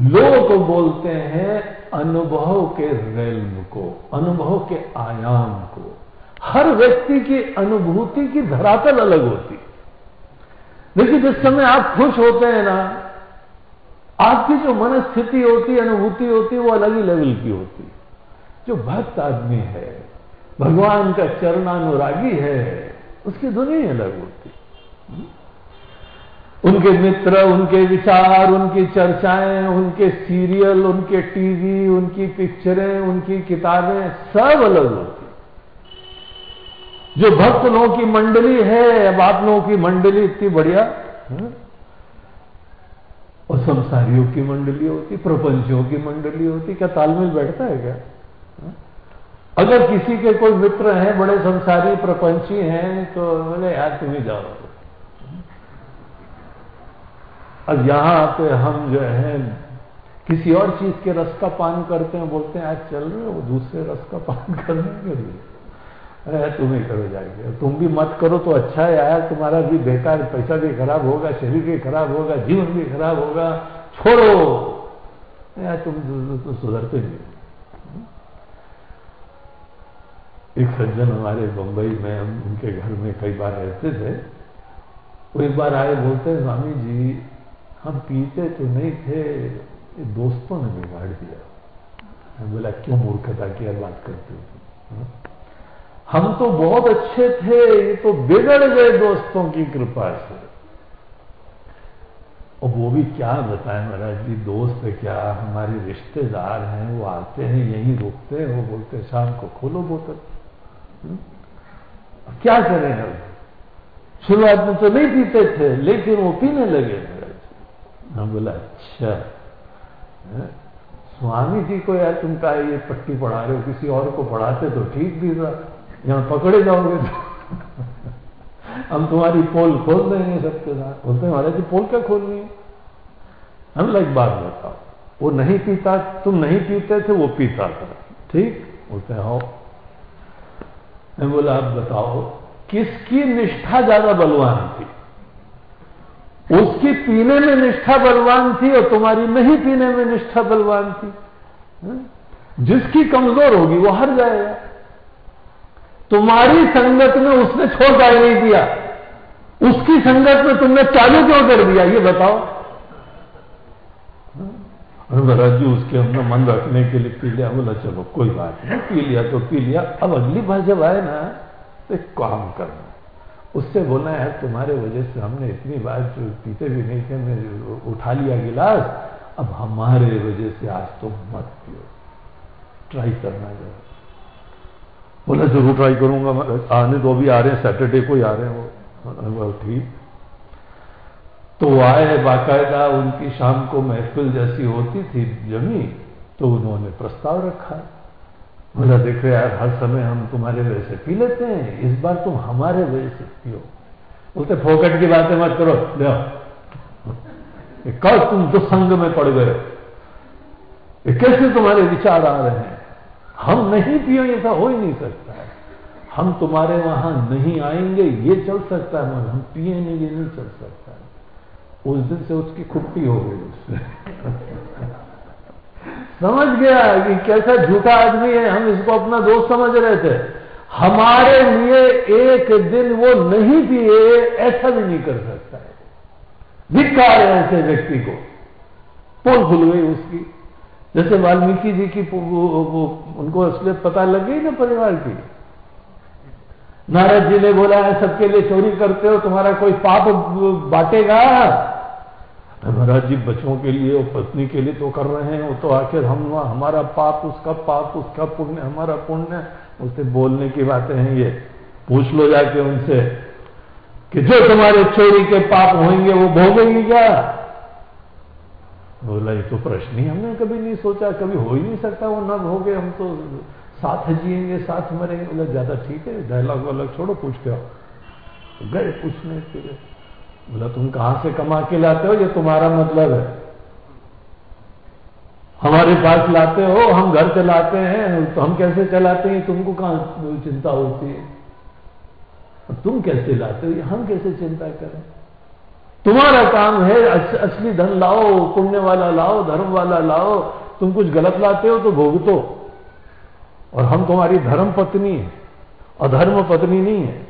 लोक बोलते हैं अनुभव के रेल्म को, अनुभव के आयाम को। हर व्यक्ति की अनुभूति की धरातल अलग होती देखिए, जिस समय आप खुश होते हैं ना, आपकी जो मनस्थिति होती, अनुभूति होती, वो अलग ही लेवल की होती जो भक्त आदमी है, भगवान का चरणानुरागी है, उसकी दुनिया अलग होती उनके मित्र, उनके विचार, उनकी चर्चाएँ, उनके सीरियल, उनके टीवी, उनकी पिक्चरें, उनकी किताबें सब अलग होती जो भक्त लोगों की मंडली है अब आप लोगों की मंडली इतनी बढ़िया हाँ? और संसारियों की मंडली होती, प्रपंचों की मंडली होती, क्या तालमेल बैठता है क्या हाँ? अगर किसी के कोई मित्र हैं, बड़े संसारी प्रपंची हैं तो बोले, यार, तुम ही जाओ अब यहाँ आते हम जो है, किसी और चीज़ के रस का पान करते हैं, बोलते हैं, आज चल रहे हो, दूसरे रस का पान करने के लिए अरे, तुम ही करो जाएँगे तुम भी मत करो तो अच्छा है यार, तुम्हारा भी बेकार पैसा भी खराब होगा, शरीर भी खराब होगा, जीवन भी खराब होगा। छोड़ो। यार, तुम तो सुधरते नहीं एक सज्जन हमारे बंबई में, हम उनके घर में कई बार रहते थे। वो एक बार आए, बोलते, स्वामी जी, हम पीते तो नहीं थे दोस्तों ने बिगाड़ दिया। बोला, क्यों मूर्खता की बात करते हाँ? हम तो बहुत अच्छे थे, ये तो बिगड़ गए दोस्तों की कृपा से। और वो भी क्या बताएँ महाराज जी, दोस्त क्या? हमारे रिश्तेदार हैं, वो आते हैं, यहीं रुकते हैं, वो बोलते हैं, शाम को खोलो बोतल। हाँ? क्या करें हम? शुरुआत में तो नहीं पीते थे, लेकिन वो पीने लगे महाराज जी। हम बोला अच्छा स्वामी जी को यार तुम का ये पट्टी पढ़ा रहे हो, किसी और को पढ़ाते तो ठीक भी था। यहाँ पकड़े जाओगे तो हम तुम्हारी पोल खोल देंगे सबके साथ। बोलते महाराज जी, पोल क्या खोलनी है? हम लाइक बात बताओ। वो नहीं पीता, तुम नहीं पीते थे, वो पीता था। ठीक? बोलते हैं। मैं बोला, आप बताओ, किसकी निष्ठा ज़्यादा बलवान थी? उसकी पीने में निष्ठा बलवान थी और तुम्हारी नहीं पीने में निष्ठा बलवान थी। हाँ? जिसकी कमज़ोर होगी, वो हर जाएगा। तुम्हारी संगत में उसने छोड़ पाए नहीं दिया उसकी संगत में तुमने चालू क्यों कर दिया, ये बताओ। हाँ? महाराज जी, उसके हमने मन रखने के लिए पी लिया, बोला, चलो, कोई बात नहीं, पी लिया तो पी लिया। अब अगली बार जब आए ना तो एक काम करना। उससे बोलना है तुम्हारे वजह से हमने इतनी बार जो पीते भी नहीं थे, हमने उठा लिया गिलास, अब हमारे वजह से आज तुम तो मत पियो। ट्राई करना जरा। बोला, ज़रूर ट्राई करूँगा आने तो अभी आ रहे हैं सैटरडे को ही आ रहे हैं वो। ठीक। तो आए, बाकायदा उनकी शाम को महफिल जैसी होती थी जमी तो उन्होंने प्रस्ताव रखा। बोला, देखो यार, हर समय हम तुम्हारे वजह से पी लेते हैं, इस बार तुम हमारे वजह से पियो। बोलते, फोकट की बातें मत करो, ले कल तुम दुसंग में पड़ गए। कैसे तुम्हारे विचार आ रहे हैं? हम नहीं पियो ऐसा हो ही नहीं सकता। है हम तुम्हारे वहाँ नहीं आएँगे, ये चल सकता है, मगर हम पिए नहीं, ये नहीं चल सकता है। उस दिन से उसकी खुट्टी हो गई उससे। समझ गया कि कैसा झूठा आदमी है, हम इसको अपना दोस्त समझ रहे थे। हमारे लिए एक दिन वो नहीं पिए, ऐसा भी नहीं कर सकता है। धिक्कार है ऐसे व्यक्ति को। पोल खुल गई उसकी। जैसे वाल्मीकि जी की वो, वो, उनको असलियत पता लग गई ना परिवार की? नारद जी ने बोला है सबके लिए चोरी करते हो तुम्हारा कोई पाप बांटेगा? महाराज जी बच्चों के लिए और पत्नी के लिए तो कर रहे हैं वो तो आखिर हम हमारा पाप उसका पाप उसका पुण्य हमारा पुण्य। उससे बोलने की बातें हैं ये। पूछ लो जाके उनसे कि जो तुम्हारे चोरी के पाप होंगे वो भोगेंगे क्या? बोला, ये तो प्रश्न ही हमने कभी नहीं सोचा, कभी हो ही नहीं सकता, वो न भोगे हम तो साथ जिएँगे, साथ मरेंगे। बोला, ज़्यादा ठीक है डायलॉग वालॉग छोड़ो, पूछ के आओ। गए पूछने के लिए। बोला, तुम कहाँ से कमा के लाते हो? ये तुम्हारा मतलब है। हमारे पास लाते हो, हम घर चलाते हैं तो हम कैसे चलाते हैं? तुमको कहाँ चिंता होती है? तुम कैसे लाते हो? हम कैसे चिंता करें? तुम्हारा काम है असली धन लाओ, पुण्य वाला लाओ, धर्म वाला लाओ। तुम कुछ गलत लाते हो तो भोगतो। और हम तुम्हारी धर्म पत्नी है। अधर्म पत्नी नहीं है।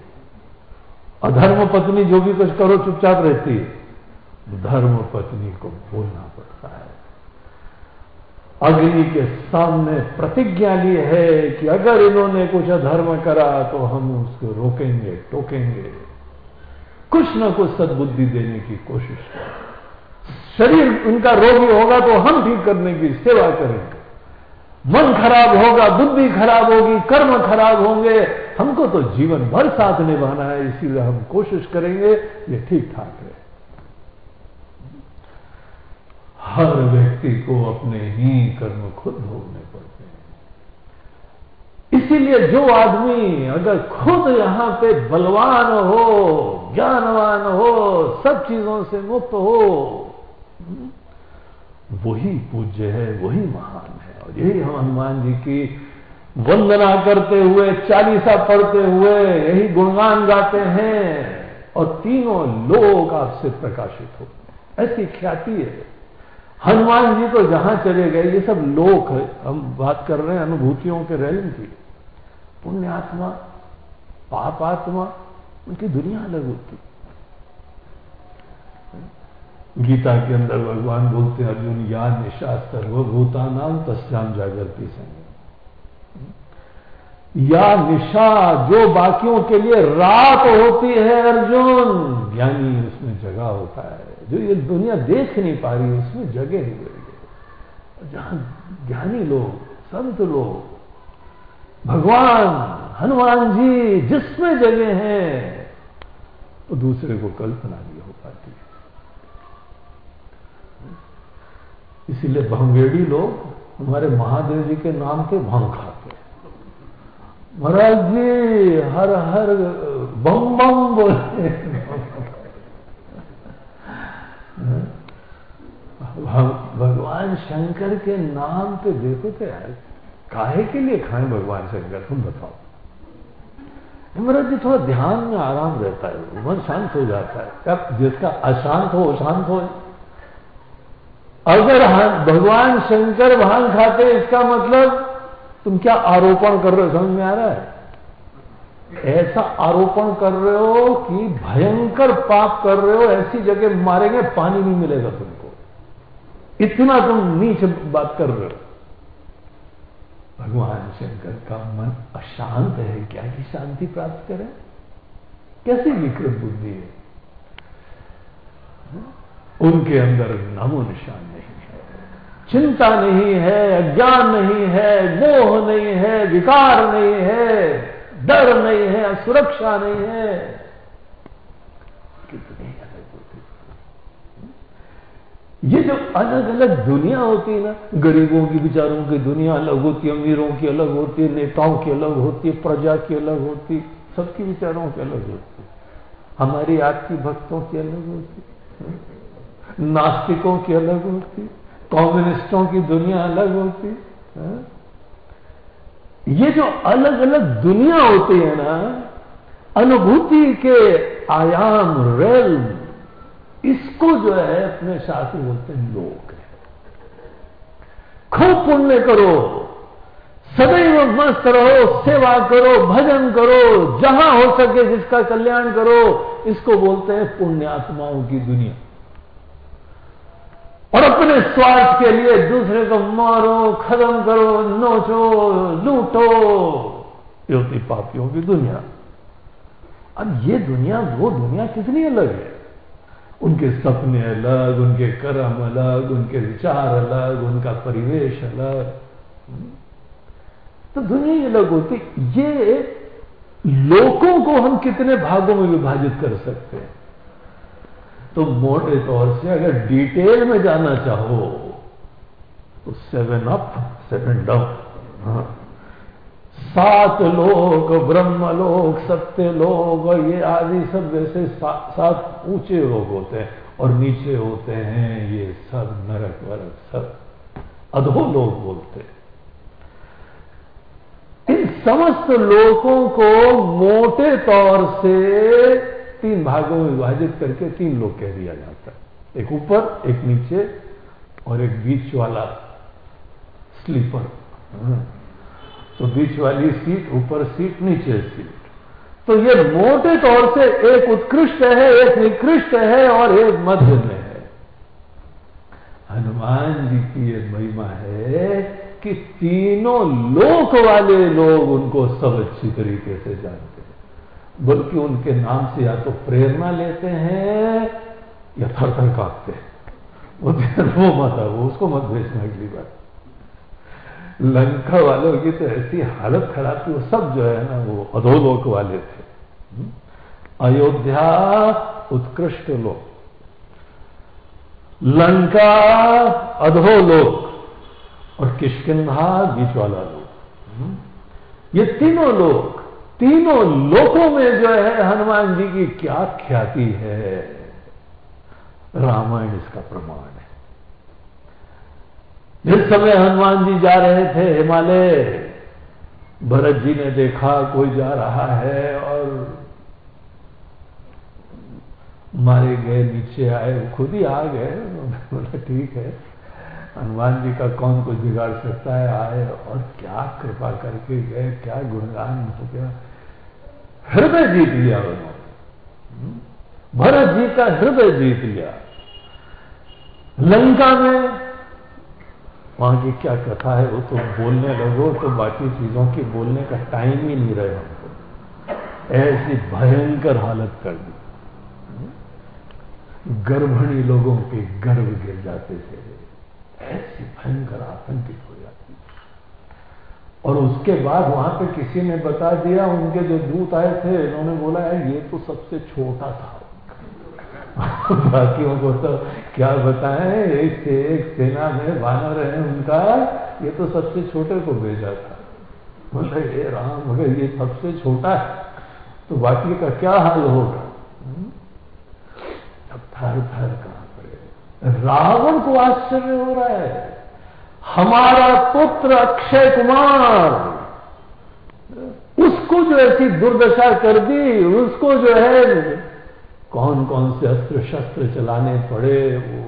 अधर्म पत्नी जो भी कुछ करो, चुपचाप रहती है। धर्म पत्नी को बोलना पड़ता है। अग्नि के सामने प्रतिज्ञा ली है कि अगर इन्होंने कुछ अधर्म करा तो हम उसको रोकेंगे, टोकेंगे। कुछ ना कुछ सदबुद्धि देने की कोशिश करें। शरीर उनका रोगी होगा तो हम ठीक करने की सेवा करेंगे। मन खराब होगा, बुद्धि खराब होगी, कर्म खराब होंगे, हमको तो जीवन भर साथ निभाना है, इसीलिए हम कोशिश करेंगे, ये ठीक ठाक रहे हर व्यक्ति को अपने ही कर्म खुद भोगने हैं इसीलिए जो आदमी अगर खुद यहाँ पे बलवान हो, ज्ञानवान हो, सब चीज़ों से मुक्त हो, वही पूज्य है, वही महान है। और यही हम हनुमान जी की वंदना करते हुए, चालीसा पढ़ते हुए, यही गुणगान गाते हैं और तीनों लोग आपसे प्रकाशित होते ऐसी ख्याति है। हनुमान जी तो जहाँ चले गए, ये सब लोक है हम बात कर रहे हैं, अनुभूतियों के रैलन की। पुण्यात्मा, पापात्मा, उनकी दुनिया अलग होती। गीता के अंदर भगवान बोलते हैं, अर्जुन या निशा सर्वभूता नाम तस्याम जागृति संग या निशा जो बाकियों के लिए रात होती है, अर्जुन, ज्ञानी उसमें जगह होता है। जो ये दुनिया देख नहीं पा रही, उसमें जगह नहीं हुई है जहाँ ज्ञानी लोग, संत लोग भगवान, हनुमान जी जिसमें जगह हैं तो दूसरे को कल्पना नहीं हो पाती। इसीलिए भंगेड़ी लोग हमारे महादेव जी के नाम के भंग खाते महाराज जी, हर हर, बम बम बोले। भगवान शंकर के नाम पे देखो तो यार काहे के लिए खाएँ भगवान शंकर तुम बताओ। महाराज जी थोड़ा ध्यान में आराम रहता है, मन शांत हो जाता है। अब जिसका अशांत हो शांत हो। अगर भगवान शंकर भाँग खाते, इसका मतलब तुम क्या आरोपण कर रहे हो? समझ में आ रहा है? ऐसा आरोपण कर रहे हो कि भयंकर पाप कर रहे हो, ऐसी जगह मारेंगे, पानी नहीं मिलेगा तुमको। इतना तुम नीच बात कर रहे हो। भगवान शंकर का मन अशांत है, क्या की शांति प्राप्त करें? कैसी विकृत बुद्धि है? उनके अंदर नामो निशान नहीं है, चिंता नहीं है, अज्ञान नहीं है, मोह नहीं है, विकार नहीं है, डर नहीं है सुरक्षा नहीं है। कितने ये जो अलग अलग दुनिया होती है ना, गरीबों की विचारों की दुनिया अलग होती है, अमीरों की अलग होती है, नेताओं की अलग होती है, प्रजा की अलग होती है, सबकी विचारों की अलग होती है। हमारी आपकी भक्तों की अलग होती नास्तिकों की अलग होती कम्युनिस्टों की दुनिया अलग होती है ये जो अलग अलग दुनिया होती है ना, अनुभूति के आयाम रेल इसको जो है अपने शास्त्र बोलते हैं लोक है खूब पुण्य करो, सदैव मस्त रहो, सेवा करो, भजन करो, जहाँ हो सके जिसका कल्याण करो, इसको बोलते हैं पुण्यात्माओं की दुनिया। और अपने स्वार्थ के लिए दूसरे को मारो, खत्म करो, नोचो, लूटो, ये होती पापियों की दुनिया। अब ये दुनिया, वो दुनिया कितनी अलग है? उनके सपने अलग, उनके कर्म अलग, उनके विचार अलग, उनका परिवेश अलग। तो दुनिया अलग होती, ये लोगों को हम कितने भागों में विभाजित कर सकते हैं? तो मोटे तौर से अगर डिटेल में जाना चाहो तो सेवन अप सेवन डाउन हाँ। सात लोग ब्रह्मलोक सत्य लोग और ये आदि सब वैसे सात ऊँचे लोग होते हैं और नीचे होते हैं ये सब नरक, वरक, सब अधो लोग बोलते हैं इन समस्त लोगों को मोटे तौर से तीन भागों में विभाजित करके तीन लोग कह दिया जाता है एक ऊपर, एक नीचे और एक बीच वाला स्लीपर। तो बीच वाली सीट, ऊपर सीट, नीचे सीट। तो ये मोटे तौर से एक उत्कृष्ट है, एक निकृष्ट है और एक मध्य में है। हनुमान जी की ये महिमा है कि तीनों लोक वाले लोग उनको सब अच्छी तरीके से जानते हैं। बल्कि उनके नाम से या तो प्रेरणा लेते हैं, या थर थर कांपते हैं। वो मत वो उसको मत भेजना, अगली बार। लंका वालों की तो ऐसी हालत खराब थी, वो सब जो है ना वो अधोलोक वाले थे। हम्म? अयोध्या उत्कृष्ट लोक। लंका अधोलोक और किशकिंधा बीच वाला लोक। हम्म? ये तीनों लोग तीनों लोकों में जो है हनुमान जी की क्या ख्याति है। रामायण इसका प्रमाण है। जिस समय हनुमान जी जा रहे थे, हिमालय, भरत जी ने देखा कोई जा रहा है और मारे गए, नीचे आए खुद ही आ गए। बोला, ठीक है, हनुमान जी का कौन कुछ बिगाड़ सकता है? आए और क्या कृपा करके गए, क्या गुणगान हो गया हृदय जीत लिया उन्होंने। हम्म? भरत जी का हृदय जीत लिया। लंका में वहाँ की क्या कथा है, वो तो बोलने लगो तो बाकी चीज़ों की बोलने का टाइम ही नहीं रहे हमको। ऐसी भयंकर हालत कर दी। गर्भणी लोगों के गर्भ गिर जाते थे। ऐसी भयंकर आतंकित हो जाती और उसके बाद वहाँ पे किसी ने बता दिया, उनके जो दूत आए थे उन्होंने बोला है ये तो सबसे छोटा था। बाकियों को तो क्या बताएँ, एक से एक सेना में बानर है उनका, ये तो सबसे छोटे को भेजा था। बोले ये राम, अगर ये सबसे छोटा है तो बाकी का क्या हाल होगा? अब थर थर कहाँ रावण को आश्चर्य हो रहा है। हमारा पुत्र अक्षय कुमार, उसको जो ऐसी दुर्दशा कर दी, उसको जो है कौन कौन से अस्त्र शस्त्र चलाने पड़े वो?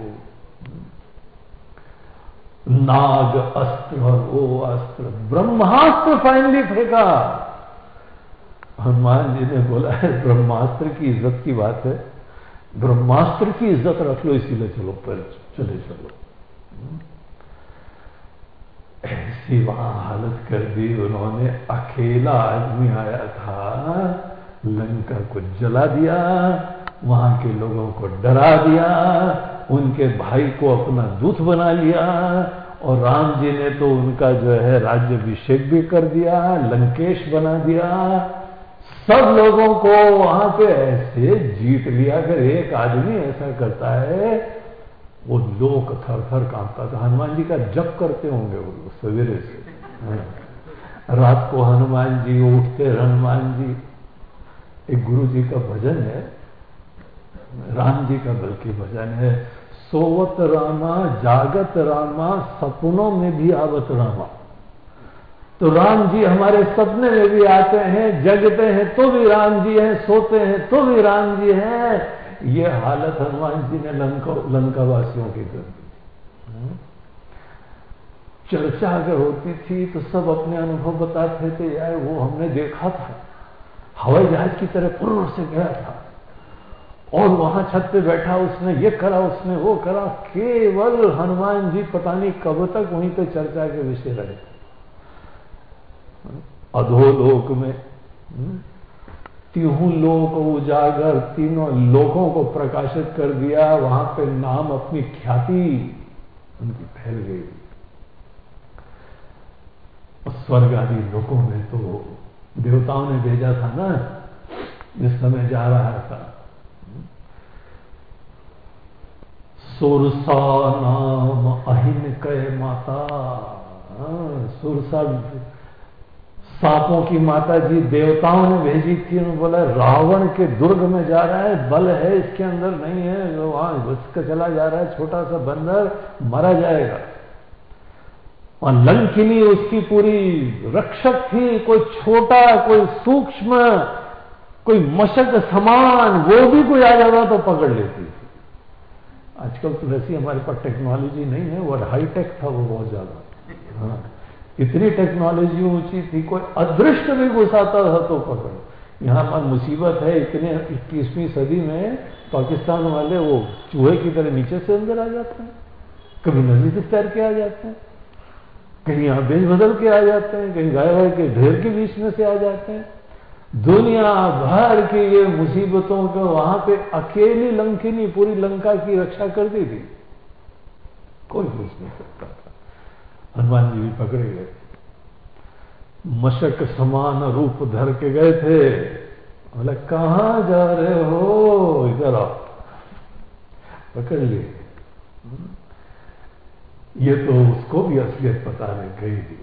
नाग अस्त्र और वो अस्त्र ब्रह्मास्त्र फाइनली फेंका। हनुमान जी ने बोला है ब्रह्मास्त्र की इज़्ज़त की बात है। ब्रह्मास्त्र की इज़्ज़त रख लो, इसीलिए चलो, पर चले चलो। ऐसी वहाँ हालत कर दी उन्होंने। अकेला आदमी आया था, लंका को जला दिया। वहाँ के लोगों को डरा दिया, उनके भाई को अपना दूत बना लिया और राम जी ने तो उनका जो है राज्य राज्यभिषेक भी कर दिया, लंकेश बना दिया। सब लोगों को वहाँ पे ऐसे जीत लिया। अगर एक आदमी ऐसा करता है, वो लोग थर थर कांपता था हनुमान जी का जप करते होंगे वो लोग सवेरे से। रात को हनुमान जी उठते हनुमान जी, एक गुरु जी का भजन है राम जी का बल्कि भजन है। सोवत रामा जागत रामा सपनों में भी आवत रामा। तो राम जी हमारे सपने में भी आते हैं जगते हैं तो भी राम जी हैं सोते हैं तो भी राम जी हैं। ये हालत हनुमान जी ने लंका लंकावासियों की कर दी। चर्चा अगर होती थी तो सब अपने अनुभव बताते थे यार वो हमने देखा था। हवाई जहाज़ की तरह पुर से गया था। और वहाँ छत पे बैठा उसने ये करा उसने वो करा केवल हनुमान जी पता नहीं कब तक वहीं पे चर्चा के विषय रहे। अधो अधोलोक में हम्म, तीहू लोक उजागर तीनों लोगों को प्रकाशित कर दिया वहाँ पे नाम अपनी ख्याति उनकी फैल गई। स्वर्ग आदि लोगों में तो देवताओं ने भेजा था ना जिस समय जा रहा था। सुरसा नाम अहिन कह माता। सुरसा सांपों की माता जी देवताओं ने भेजी थी, उन्होंने बोला, रावण के दुर्ग में जा रहा है, बल है इसके अंदर, नहीं है वहाँ घुस कर चला जा रहा है, छोटा सा बंदर मरा जाएगा। और लंकिनी उसकी पूरी रक्षक थी, कोई छोटा, कोई सूक्ष्म, कोई मशक समान, वो भी कोई आ जाता तो पकड़ लेती। आजकल तो वैसी हमारे पास टेक्नोलॉजी नहीं है वो हाईटेक था वो बहुत ज़्यादा। हाँ। इतनी टेक्नोलॉजी ऊँची थी, कोई अदृष्ट भी घुसाता था तो पकड़। यहाँ पर मुसीबत है, इतने इक्कीसवीं सदी में पाकिस्तान वाले वो चूहे की तरह नीचे से अंदर आ जाते हैं, कभी नदी से तैर के आ जाते हैं, कहीं यहाँ बेच बदल के आ जाते हैं, कहीं गाय वाय के ढेर के बीच में से आ जाते हैं। दुनिया भर की ये मुसीबतों को वहाँ पे अकेली लंकिनी पूरी लंका की रक्षा कर दी थी। कोई घुस नहीं सकता था। हनुमान जी भी पकड़े गए। मशक समान रूप धर के गए थे। बोले, कहा जा रहे हो? इधर आओ। पकड़ लिए। ये तो उसको भी असलियत पता नहीं गई थी।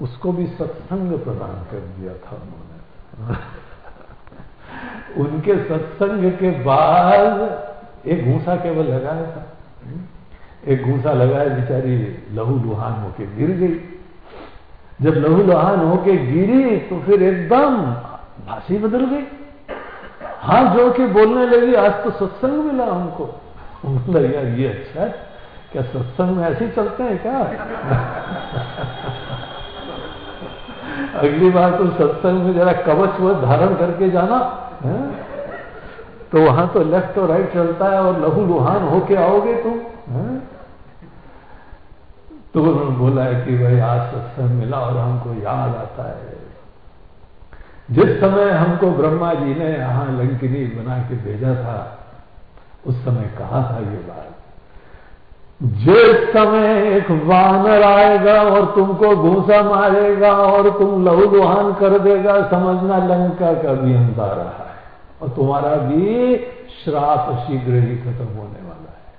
उसको भी सत्संग प्रदान कर दिया था उन्होंने। उनके सत्संग के बाद एक घूसा केवल लगाया था। एक घूसा लगाया, बेचारी लहू लुहान होके गिर गई। जब लहू लुहान होके गिरी तो फिर एकदम भाषी बदल गई। हाथ जोड़ के बोलने लगी, आज तो सत्संग मिला हमको। बोला यार, ये अच्छा है। क्या सत्संग में ऐसे चलते हैं क्या? अगली बार तो सत्संग में जरा कवच वच धारण करके जाना, है? तो वहाँ तो लेफ़्ट और राइट चलता है और लहू लुहान होके आओगे तुम तो उन्होंने बोला है कि भाई आज सत्संग मिला और हमको याद आता है। जिस समय हमको ब्रह्मा जी ने यहाँ लंकिनी बना के भेजा था, उस समय कहा था ये बात? जिस समय एक वानर आएगा और तुमको घूसा मारेगा और तुम लहू लुहान कर देगा, समझना लंका का भी रहा है। और तुम्हारा भी श्राप शीघ्र ही खत्म होने वाला है।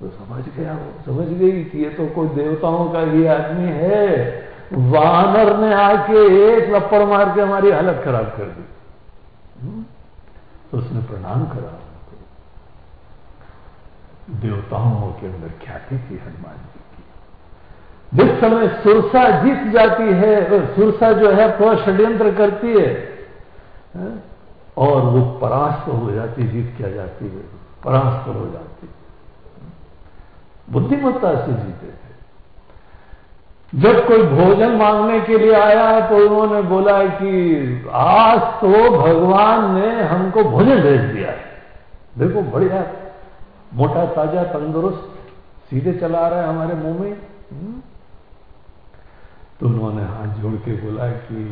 तो समझ गया वो समझ गई कि ये तो कोई देवताओं का ही आदमी है। वानर ने आके एक लप्पड़ मार के हमारी हालत खराब कर दी। हम्म? तो उसने प्रणाम करा। देवताओं के अंदर ख्याति थी हनुमान जी की? जिस समय सुरसा जीत जाती है सुरसा जो है तो षड्यंत्र करती है, और वो परास्त हो जाती जीत क्या जाती है? परास्त हो जाती बुद्धिमत्ता से जीते थे। जब कोई भोजन मांगने के लिए आया है तो उन्होंने बोला कि आज तो भगवान ने हमको भोजन भेज दिया है। देखो बढ़िया मोटा ताज़ा तंदुरुस्त सीधे चला रहा है हमारे मुँह में। हम्म? तो उन्होंने हाथ जोड़ के बोला कि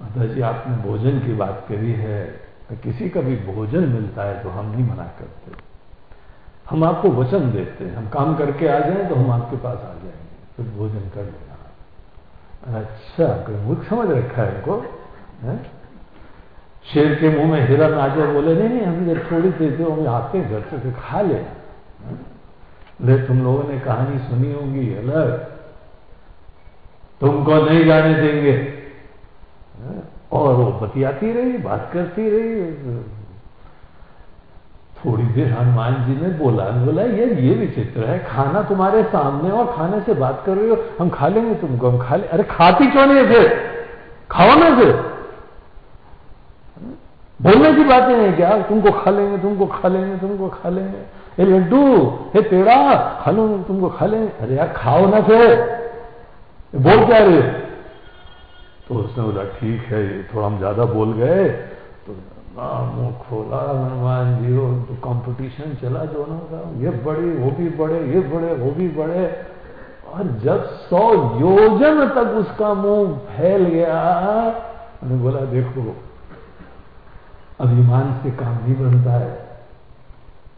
माता जी आपने भोजन की बात करी है तो किसी का भी भोजन मिलता है तो हम नहीं मना करते। हम आपको वचन देते हैं। हम काम करके आ जाए तो हम आपके पास आ जाएँगे। फिर भोजन कर लेना। अच्छा मूर्ख समझ रखा है इनको? शेर के मुँह में हिरन आ जाए, बोले, नहीं नहीं हम जब थोड़ी देर थे हम आते हैं घर से खा ले। ले, तुम लोगों ने कहानी सुनी होगी, अलग। तुमको नहीं जाने देंगे। और वो बतियाती रही, बात करती रही। थोड़ी देर हनुमान जी ने बोला बोला, ये ये विचित्र है, खाना तुम्हारे सामने और खाने से बात कर रही हो, हम खा लेंगे तुमको, हम खा ले अरे, खाती क्यों नहीं फिर? खाओ ना फिर। बोलने की बातें हैं क्या? तुमको खा लेंगे तुमको खा लेंगे तुमको खा लेंगे हे लड्डू हे पेड़ा खा लो तुमको खा लेंगे अरे यार, खाओ ना फिर। बोल क्या रहे तो उसने बोला, ठीक है थोड़ा हम ज़्यादा बोल गए। तो मुँह खोला, हनुमान जी हो तो कंपटीशन चला दोनों का। ये बड़े, वो भी बड़े, ये बड़े, वो भी बड़े। और जब सौ योजन तक उसका मुँह फैल गया उन्होंने बोला, देखो अभिमान से काम नहीं बनता है।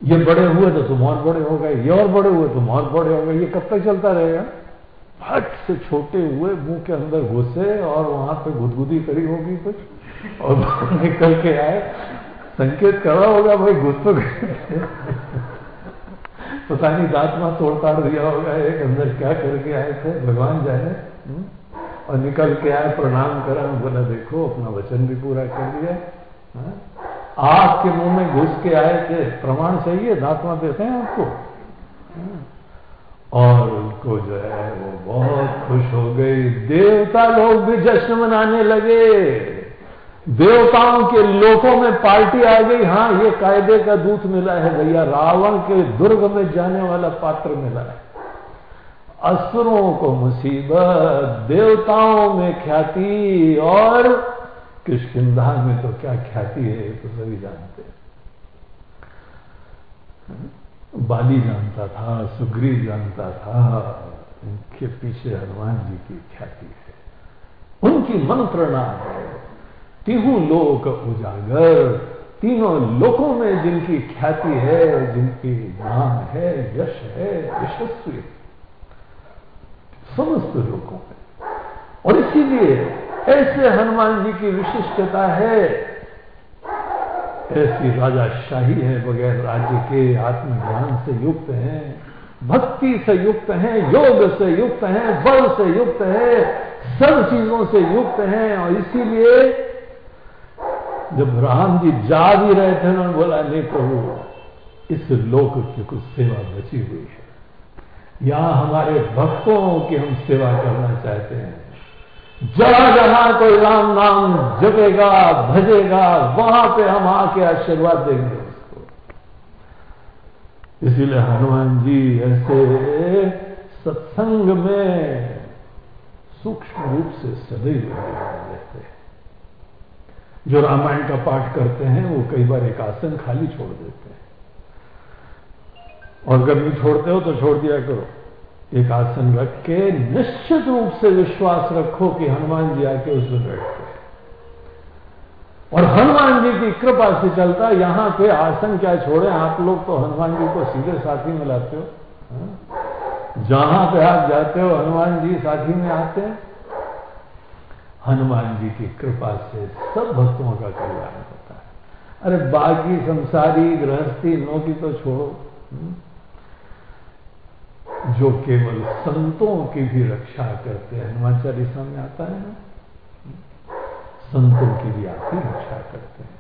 ये बड़े हुए तो तुम और बड़े हो गए ये और बड़े हुए तुम और बड़े हो गए ये कब तक चलता रहेगा? फट से छोटे हुए मुँह के अंदर घुसे और वहाँ पे गुदगुदी करी होगी कुछ। और निकल के आए, संकेत करा होगा भाई, घुस तो गए। पता नहीं दांत में तोड़ ताड़ दिया होगा, एक अंदर क्या करके आए थे, भगवान हम्म? और निकल के आए, प्रणाम करा बोला, देखो, अपना वचन भी पूरा कर लिया हाँ? आग के मुँह में घुस के आए थे प्रमाण चाहिए? दांतवा देते हैं आपको। और उनको जो है वो बहुत खुश हो गई। देवता लोग भी जश्न मनाने लगे। देवताओं के लोकों में पार्टी आ गई। हाँ ये कायदे का दूत मिला है भैया। रावण के दुर्ग में जाने वाला पात्र मिला है। असुरों को मुसीबत, देवताओं में ख्याति और किशकिंधा में तो क्या ख्याति है तो सभी जानते हैं। बाली जानता था, सुग्रीव जानता था, इनके पीछे हनुमान जी की ख्याति है। उनकी मंत्रणा है तीहू लोक उजागर, तीनों लोकों में जिनकी ख्याति है, जिनकी नाम है, यश है, यशस्वी, समस्त लोगों में। और इसीलिए ऐसे हनुमान जी की विशिष्टता है। ऐसी राजाशाही है, बगैर राज्य के आत्मज्ञान से युक्त हैं। भक्ति से युक्त हैं, योग से युक्त हैं, बल से युक्त है, सब चीज़ों से युक्त हैं। और इसीलिए जब राम जी जा भी रहे थे, उन्होंने बोला, नहीं प्रभु, इस लोक की कुछ सेवा बची हुई है। यहाँ हमारे भक्तों की हम सेवा करना चाहते हैं। जहाँ जहाँ कोई राम नाम जपेगा, भजेगा, वहाँ पे हम आके आशीर्वाद देंगे उसको। इसीलिए हनुमान जी ऐसे सत्संग में सूक्ष्म रूप से सदैव रहते हैं। जो रामायण का पाठ करते हैं, वो कई बार एक आसन खाली छोड़ देते हैं। और अगर नहीं छोड़ते हो तो छोड़ दिया करो। एक आसन रख के निश्चित रूप से विश्वास रखो कि हनुमान जी आके उसमें बैठते और हनुमान जी की कृपा से चलता यहाँ पे आसन क्या छोड़े, आप लोग तो हनुमान जी को सीधे साथी में लाते हो। हाँ? जहाँ पे आप जाते हो, हनुमान जी साथी में आते हैं। हनुमान जी की कृपा से सब भक्तों का कल्याण होता है। अरे बाकी संसारी गृहस्थी नौकी तो छोड़ो। हुँ? जो केवल संतों की भी रक्षा करते हैं। हनुमान चालीसा में आता है ना? संतों की भी आप ही रक्षा करते हैं।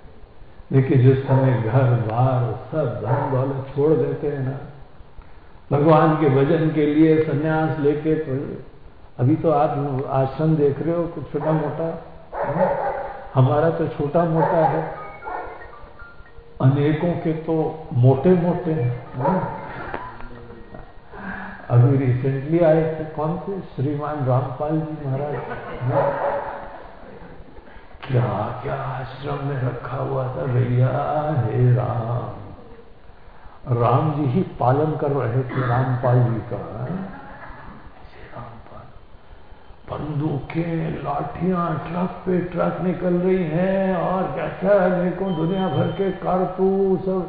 देखिए, जिस समय घर बार सब धन दौलत छोड़ देते हैं ना, भगवान के भजन के लिए संन्यास लेके तो अभी तो आप आश्रम देख रहे हो, कुछ छोटा मोटा? हमारा तो छोटा मोटा है। अनेकों के तो मोटे मोटे हैं अभी रिसेंटली आए थे, कौन थे श्रीमान रामपाल जी महाराज। क्या क्या आश्रम में रखा हुआ था? भैया, हे राम। राम जी ही पालन कर रहे थे, रामपाल जी का। रामपाल, बंदूकें लाठियाँ ट्रक पे ट्रक निकल रही हैं और क्या क्या अनेकों दुनिया भर के कारतूस और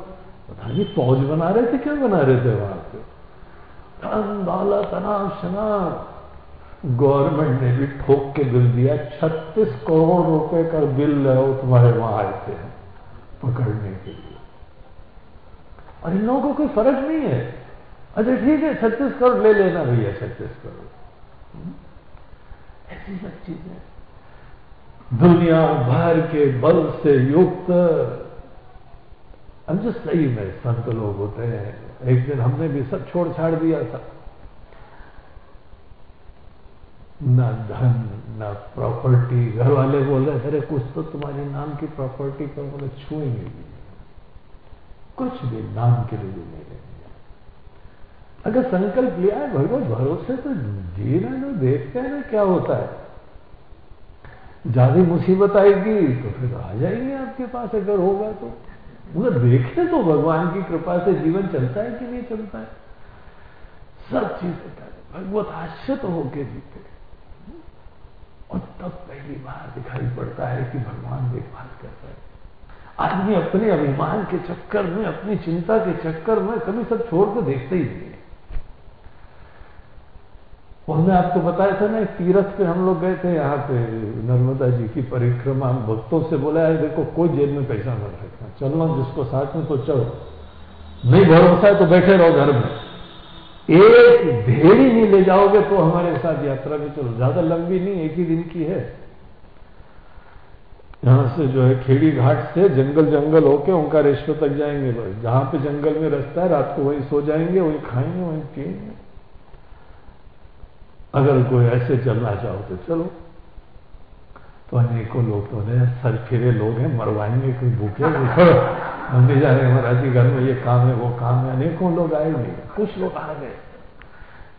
पता नहीं, फौज बना रहे थे, क्या बना रहे थे वहाँ पे? दौलत अनाज शनाब गवर्नमेंट ने भी ठोक के बिल दिया 36 करोड़ रुपए का बिल है वो तुम्हारे वहाँ आए थे पकड़ने के लिए। और इन लोगों को कोई फ़र्क नहीं है। अच्छा ठीक है, छत्तीस करोड़ ले लेना भैया, छत्तीस करोड़? ऐसी सब चीज़ें। दुनिया भर के बल से युक्त। हम जो सही में संत लोग होते हैं। एक दिन हमने भी सब छोड़ छाड़ दिया था। न धन, न प्रॉपर्टी घर वाले बोल रहे, अरे, कुछ तो तुम्हारे नाम की प्रॉपर्टी पर बोले, छुएँगे भी कुछ भी नाम के लिए भी नहीं लेंगे। अगर संकल्प लिया है भगवत भरोसे तो जीना जो देखते हैं ना क्या होता है। ज़्यादा मुसीबत आएगी तो फिर आ जाएँगे आपके पास, अगर होगा तो। मतलब देखे तो भगवान की कृपा से जीवन चलता है कि नहीं चलता है? सब चीज़ें भगवत आश्रित होके जीते। और तब पहली बार दिखाई पड़ता है कि भगवान देखभाल करता है। आदमी अपने अभिमान के चक्कर में, अपनी चिंता के चक्कर में कभी सब छोड़ के देखते ही नहीं। और आपको बताया था ना तीरथ पे हम लोग गए थे, यहाँ पे नर्मदा जी की परिक्रमा हम भक्तों से बोला है देखो, कोई जेब में पैसा मत रखना चलना जिसको साथ में तो चलो। नहीं भरोसा है तो बैठे रहो घर में। एक ढेरी नहीं ले जाओगे तो हमारे साथ यात्रा में चलो। ज़्यादा लंबी नहीं, एक ही दिन की है। यहाँ से जो है, खेड़ी घाट से जंगल जंगल होके ओंकारेश्वर तक जाएँगे जहाँ पे जंगल में रास्ता है, रात को वहीं सो जाएँगे, वहीं खाएँगे, वहीं पिएँगे। अगर कोई ऐसे चलना चाहो तो चलो। तो अनेकों लोग तो ने सर फिरे लोग हैं मरवाएँगे कोई भूखे जा रहे महाराज जी घर में ये काम है वो काम है। अनेकों लोग आए नहीं कुछ लोग आ गए।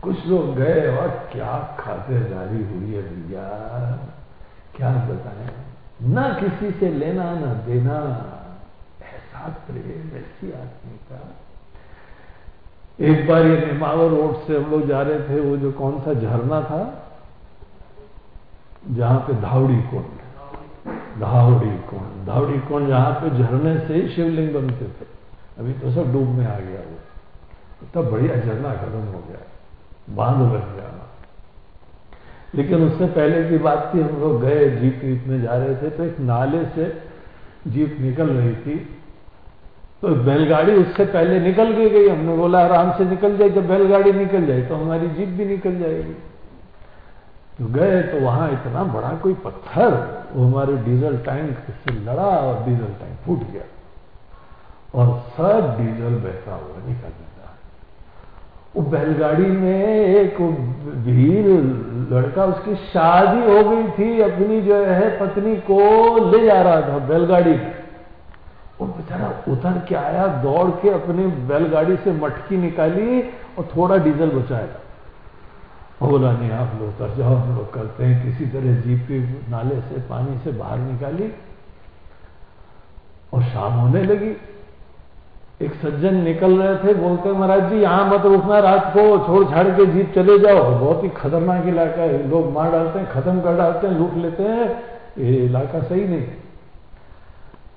कुछ लोग गए और क्या खातेदारी हुई है भैया? क्या बताएँ? ना किसी से लेना ना देना। ऐसा प्रेम ऐसी आदमी का एक बार ये नेमावर रोड से हम लोग जा रहे थे, वो जो कौन सा झरना था, जहाँ पे धावड़ी कुंड धावड़ी कुंड धावड़ी कुंड जहाँ पे झरने से ही शिवलिंग बनते थे। अभी तो सब डूब में आ गया वो। तब बढ़िया झरना खत्म हो गया, बाँध लग गया लेकिन उससे पहले की बात थी हम लोग गए जीप वीप में जा रहे थे तो एक नाले से जीप निकल रही थी। तो बैलगाड़ी उससे पहले निकल के गई। हमने बोला, आराम से निकल जाए, जब बैलगाड़ी निकल जाए तो हमारी जीप भी निकल जाएगी। तो गए तो वहाँ इतना बड़ा कोई पत्थर, वो हमारे डीजल टैंक से लड़ा और डीजल टैंक फूट गया। और सब डीजल बहता हुआ निकल गया वो बैलगाड़ी में एक भीड़ लड़का, उसकी शादी हो गई थी। अपनी जो है, पत्नी को ले जा रहा था बैलगाड़ी वो बेचारा उतर के आया, दौड़ के अपने बैलगाड़ी से मटकी निकाली और थोड़ा डीजल बचाया। और बोला, नहीं, आप लोग उतर जाओ, हम लोग करते हैं। किसी तरह जीपी नाले से, पानी से बाहर निकाली और शाम होने लगी। एक सज्जन निकल रहे थे, बोलते, महाराज जी, यहाँ मत रुकना, रात को छोड़ छाड़ के जीप चले जाओ। बहुत ही खतरनाक इलाका है, लोग मार डालते हैं, खत्म कर डालते हैं, लूट लेते हैं। ये इलाका सही नहीं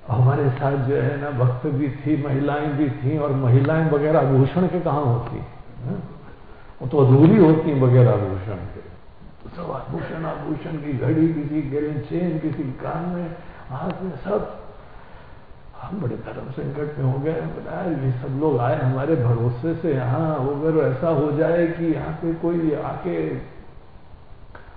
हमारे साथ जो है ना, भक्त भी थी, महिलाएँ भी थी, और महिलाएँ वगैरह आभूषण के कहाँ होती वो तो अधूरी होती वगैरह आभूषण के। तो सब आभूषण आभूषण की घड़ी, किसी गले चेन किसी कान में, हाथ में सब। हम बड़े धर्म संकट में हो गए बताया ये सब लोग आए हमारे भरोसे से यहाँ अगर ऐसा हो जाए कि यहाँ पे कोई आके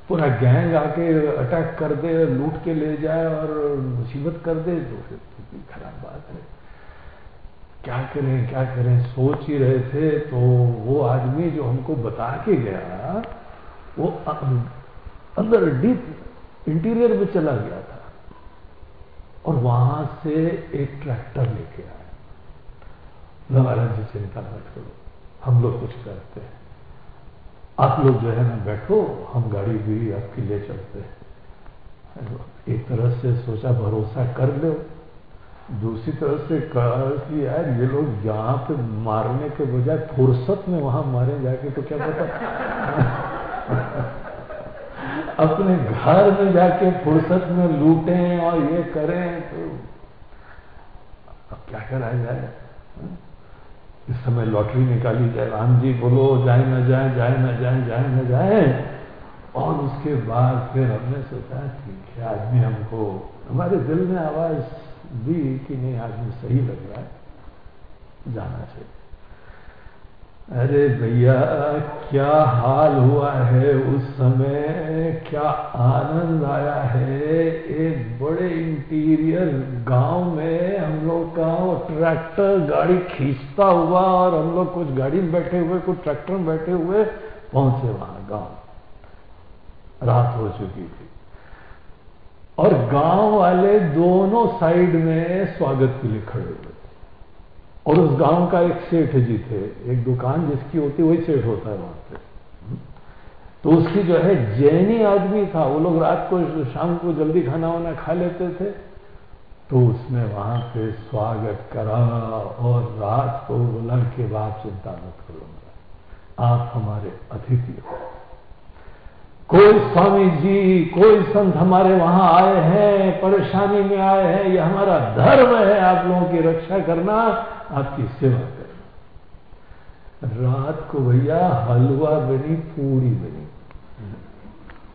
पूरा गैंग आके अटैक कर दे, लूट के ले जाए और मुसीबत कर दे तो फिर कितनी खराब बात है क्या करें क्या करें? सोच ही रहे थे तो वो आदमी जो हमको बता के गया, वो अंदर डीप इंटीरियर में चला गया था। और वहाँ से एक ट्रैक्टर लेके आया। महाराज जी चिंता मत करो, हम लोग कुछ करते हैं। आप लोग जो है ना बैठो, हम गाड़ी भी आपकी ले चलते हैं। एक तरह से सोचा भरोसा कर लो। दूसरी तरफ़ से कहा कि यार ये लोग यहाँ पे मारने के बजाय फुर्सत में वहाँ मारे जाके तो क्या पता? अपने घर में जाके फुर्सत में लूटें और ये करें तो अब क्या करा जाए? इस समय लॉटरी निकाली जाए, राम जी बोलो, जाए ना जाए जाए ना जाए जाए ना जाए। और उसके बाद फिर हमने सोचा ठीक है आदमी हमको, हमारे दिल में आवाज़ दी कि नहीं, आदमी सही लग रहा है, जाना चाहिए। अरे भैया, क्या हाल हुआ है उस समय? क्या आनंद आया है? एक बड़े इंटीरियर गाँव में हम लोग का वो ट्रैक्टर गाड़ी खींचता हुआ और हम लोग कुछ गाड़ी में बैठे हुए, कुछ ट्रैक्टर में बैठे हुए पहुँचे वहाँ गाँव। रात हो चुकी थी। और गाँव वाले दोनों साइड में स्वागत के लिए खड़े हुए। और उस गाँव का एक सेठ जी थे, एक दुकान जिसकी होती वही सेठ होता है वहाँ पे। तो उसकी जो है, जैनी आदमी था, वो लोग रात को, शाम को जल्दी खाना वाना खा लेते थे। तो उसने वहाँ पे स्वागत करा और रात को बोला के बाद चिंता मत करो आप हमारे अतिथि हो। कोई स्वामी जी, कोई संत हमारे वहाँ आए हैं, परेशानी में आए हैं, ये हमारा धर्म है, आप लोगों की रक्षा करना। आपकी सेवा करना रात को भैया हलवा बनी पूरी बनी।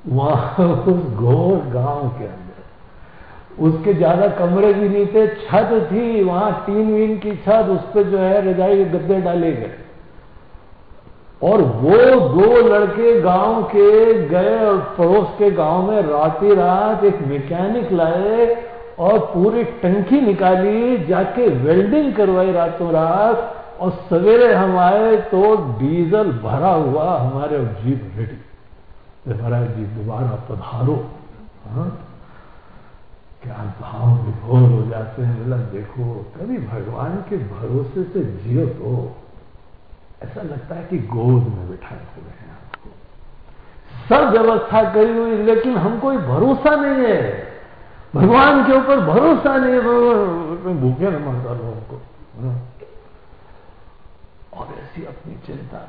वहाँ उस घोर गाँव के अंदर। उसके ज़्यादा कमरे भी नहीं थे, छत थी, वहाँ टीन वीन की छत, उस पर जो है रजाई गद्दे डाले गए। और वो दो लड़के गाँव के गए और पड़ोस के गाँव में राती रात एक मैकेनिक लाए और पूरी टंकी निकाली, जाके वेल्डिंग करवाई रातों रात, और सवेरे हम आए तो डीजल भरा हुआ हमारे जीप रेडी हमारा जी, दोबारा पधारो। हाँ? क्या भाव विभोर हो जाते हैं? बोला, देखो, कभी भगवान के भरोसे से जियो तो। ऐसा लगता है कि गोद में बिठाए हुए हैं आपको। सब व्यवस्था करी हुई, लेकिन हमको भरोसा नहीं है। भगवान के ऊपर भरोसा नहीं है भूखे न मारता लोगों को। और ऐसी अपनी चिंता।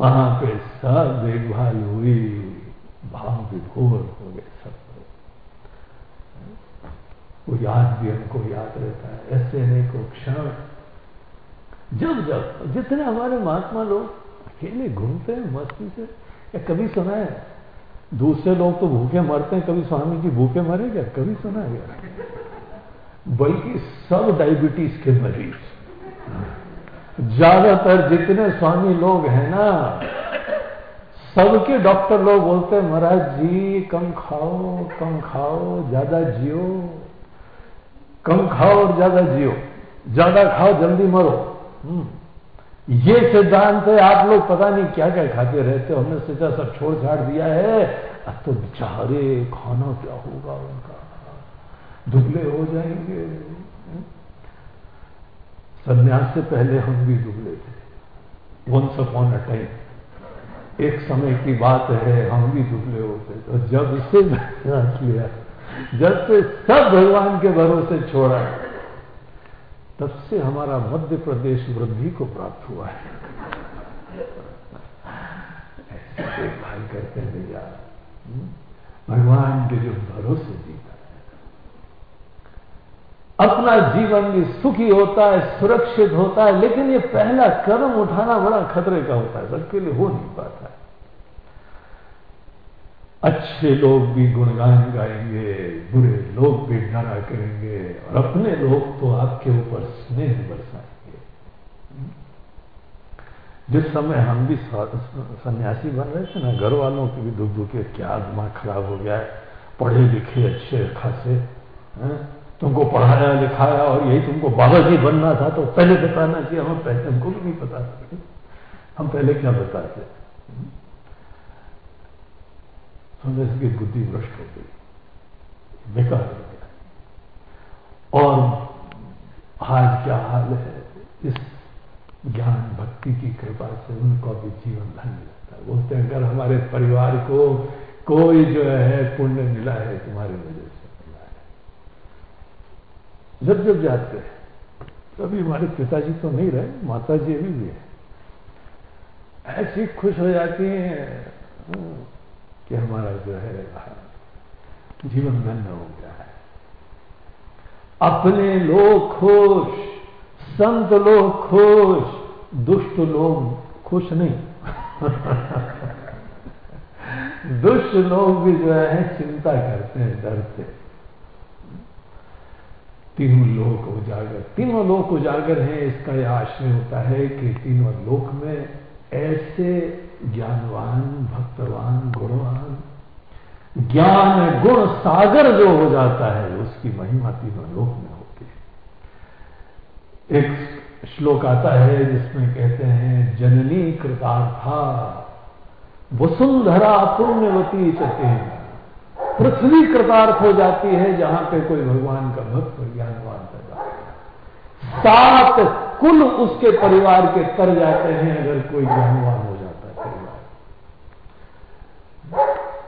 वहाँ पे सब देखभाल हुई भाव विभोर हो गए सब वो याद भी हमको याद रहता है, ऐसे नहीं को क्षण। जब जब जितने हमारे महात्मा लोग अकेले घूमते हैं, मस्ती से, या कभी सुना है दूसरे लोग तो भूखे मरते हैं, कभी स्वामी जी भूखे मरे क्या कभी सुना गया बल्कि सब डायबिटीज़ के मरीज़। ज़्यादातर जितने स्वामी लोग हैं ना, सबके डॉक्टर लोग बोलते हैं, महाराज जी, कम खाओ कम खाओ, ज़्यादा जियो। कम खाओ और ज़्यादा जियो। ज़्यादा खाओ, जल्दी मरो। हम्म। ये सिद्धांत है, आप लोग पता नहीं क्या क्या खाते रहते हो, हमने सीधा सब छोड़ छाड़ दिया है। अब तो बेचारे खाना क्या होगा उनका? दुबले हो जाएँगे। संन्यास से पहले हम भी दुबले थे। वंस अपॉन अ टाइम एक समय की बात है, हम भी दुबले होते तो जब से लिया, जब से सब भगवान के भरोसे छोड़ा तब से हमारा मध्य प्रदेश वृद्धि को प्राप्त हुआ है ऐसे देखभाल करते हैं, भैया हम्म? भगवान के जो भरोसे जीता है, अपना जीवन भी सुखी होता है, सुरक्षित होता है, लेकिन ये पहला कदम उठाना बड़ा खतरे का होता है, सबके लिए हो नहीं पाता है अच्छे लोग भी गुणगान गाएँगे, बुरे लोग भी डरा करेंगे और अपने लोग तो आपके ऊपर स्नेह बरसाएँगे। जिस समय हम भी सन्यासी बन रहे थे ना घर वालों की भी दुख दुखे क्या दिमाग खराब हो गया है पढ़े लिखे अच्छे, खासे तुमको पढ़ाया, लिखाया और यही तुमको बाबा जी बनना था तो पहले बताना चाहिए, हमें पहले हमको भी नहीं पता हम पहले क्या बताते? समझ की बुद्धि भ्रष्ट हो गई। बेकार हो गया। और आज क्या हाल है? इस ज्ञान भक्ति की कृपा से उनको भी जीवन धन्य लगता है। बोलते हैं, अगर हमारे परिवार को कोई जो है पुण्य मिला है, तुम्हारी वजह से मिला है। जब जब जाते हैं, तभी हमारे पिताजी तो नहीं रहे माता जी अभी भी है। ऐसी खुश हो जाती हैं। कि हमारा जो है, जीवन धन्य हो गया है। अपने लोग खुश, संत लोग खुश, दुष्ट लोग खुश नहीं। दुष्ट लोग भी जो है, चिंता करते हैं, डरते तीनों लोक उजागर, तीनों लोक उजागर हैं, इसका यह आश्रय होता है कि तीनों लोक में ऐसे ज्ञानवान, भक्तवान, गुणवान। ज्ञान गुण सागर जो हो जाता है, उसकी महिमा तीनों लोक में होती है। एक श्लोक आता है जिसमें कहते हैं, जननी कृतार्था, वसुंधरा पुण्यवती चते। पृथ्वी कृतार्थ हो जाती है, जहाँ पे कोई भगवान का भक्त ज्ञानवान पैदा सात कुल उसके परिवार के कर जाते हैं, अगर कोई ज्ञानवान हो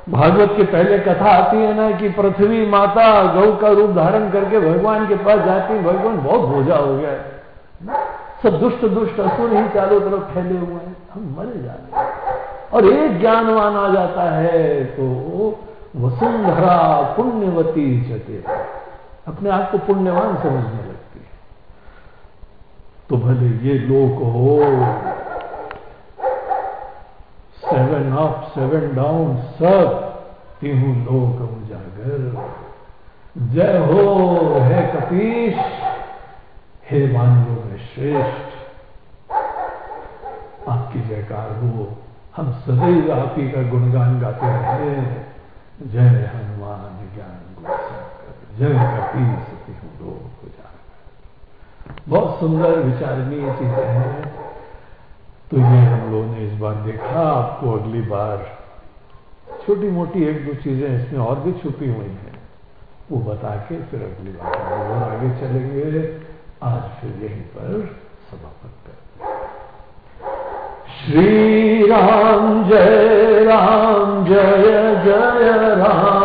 भागवत के पहले कथा आती है ना कि पृथ्वी माता गौ का रूप धारण करके भगवान के पास जाती भगवान, बहुत भोजा हो गया सब दुष्ट दुष्ट, असुर ही चारों तरफ़ फैले हुए हैं। हम मर जाते हैं। और एक ज्ञानवान आ जाता है तो वसुंधरा पुण्यवती चते अपने आप को पुण्यवान समझने लगती है। तो भले ये लोक हो सेवन अप सेवन डाउन सब तीहू लोक उजागर। जय हो, है कपीश, हे मानव में श्रेष्ठ। आपकी जयकार हो, हम सदैव आप ही का गुणगान गाते रहे। जय हनुमान ज्ञान जय कपीश तिहू लोक उजागर। बहुत सुंदर विचारणीय चीज़ें हैं। तो ये हम लोगों ने इस बार देखा, आपको अगली बार छोटी मोटी एक दो चीज़ें इसमें और भी छुपी हुई हैं, वो बता के फिर अगली बार हम लोग आगे चले गए आज फिर यहीं पर समाप्त कर श्री राम जय राम जय जय राम।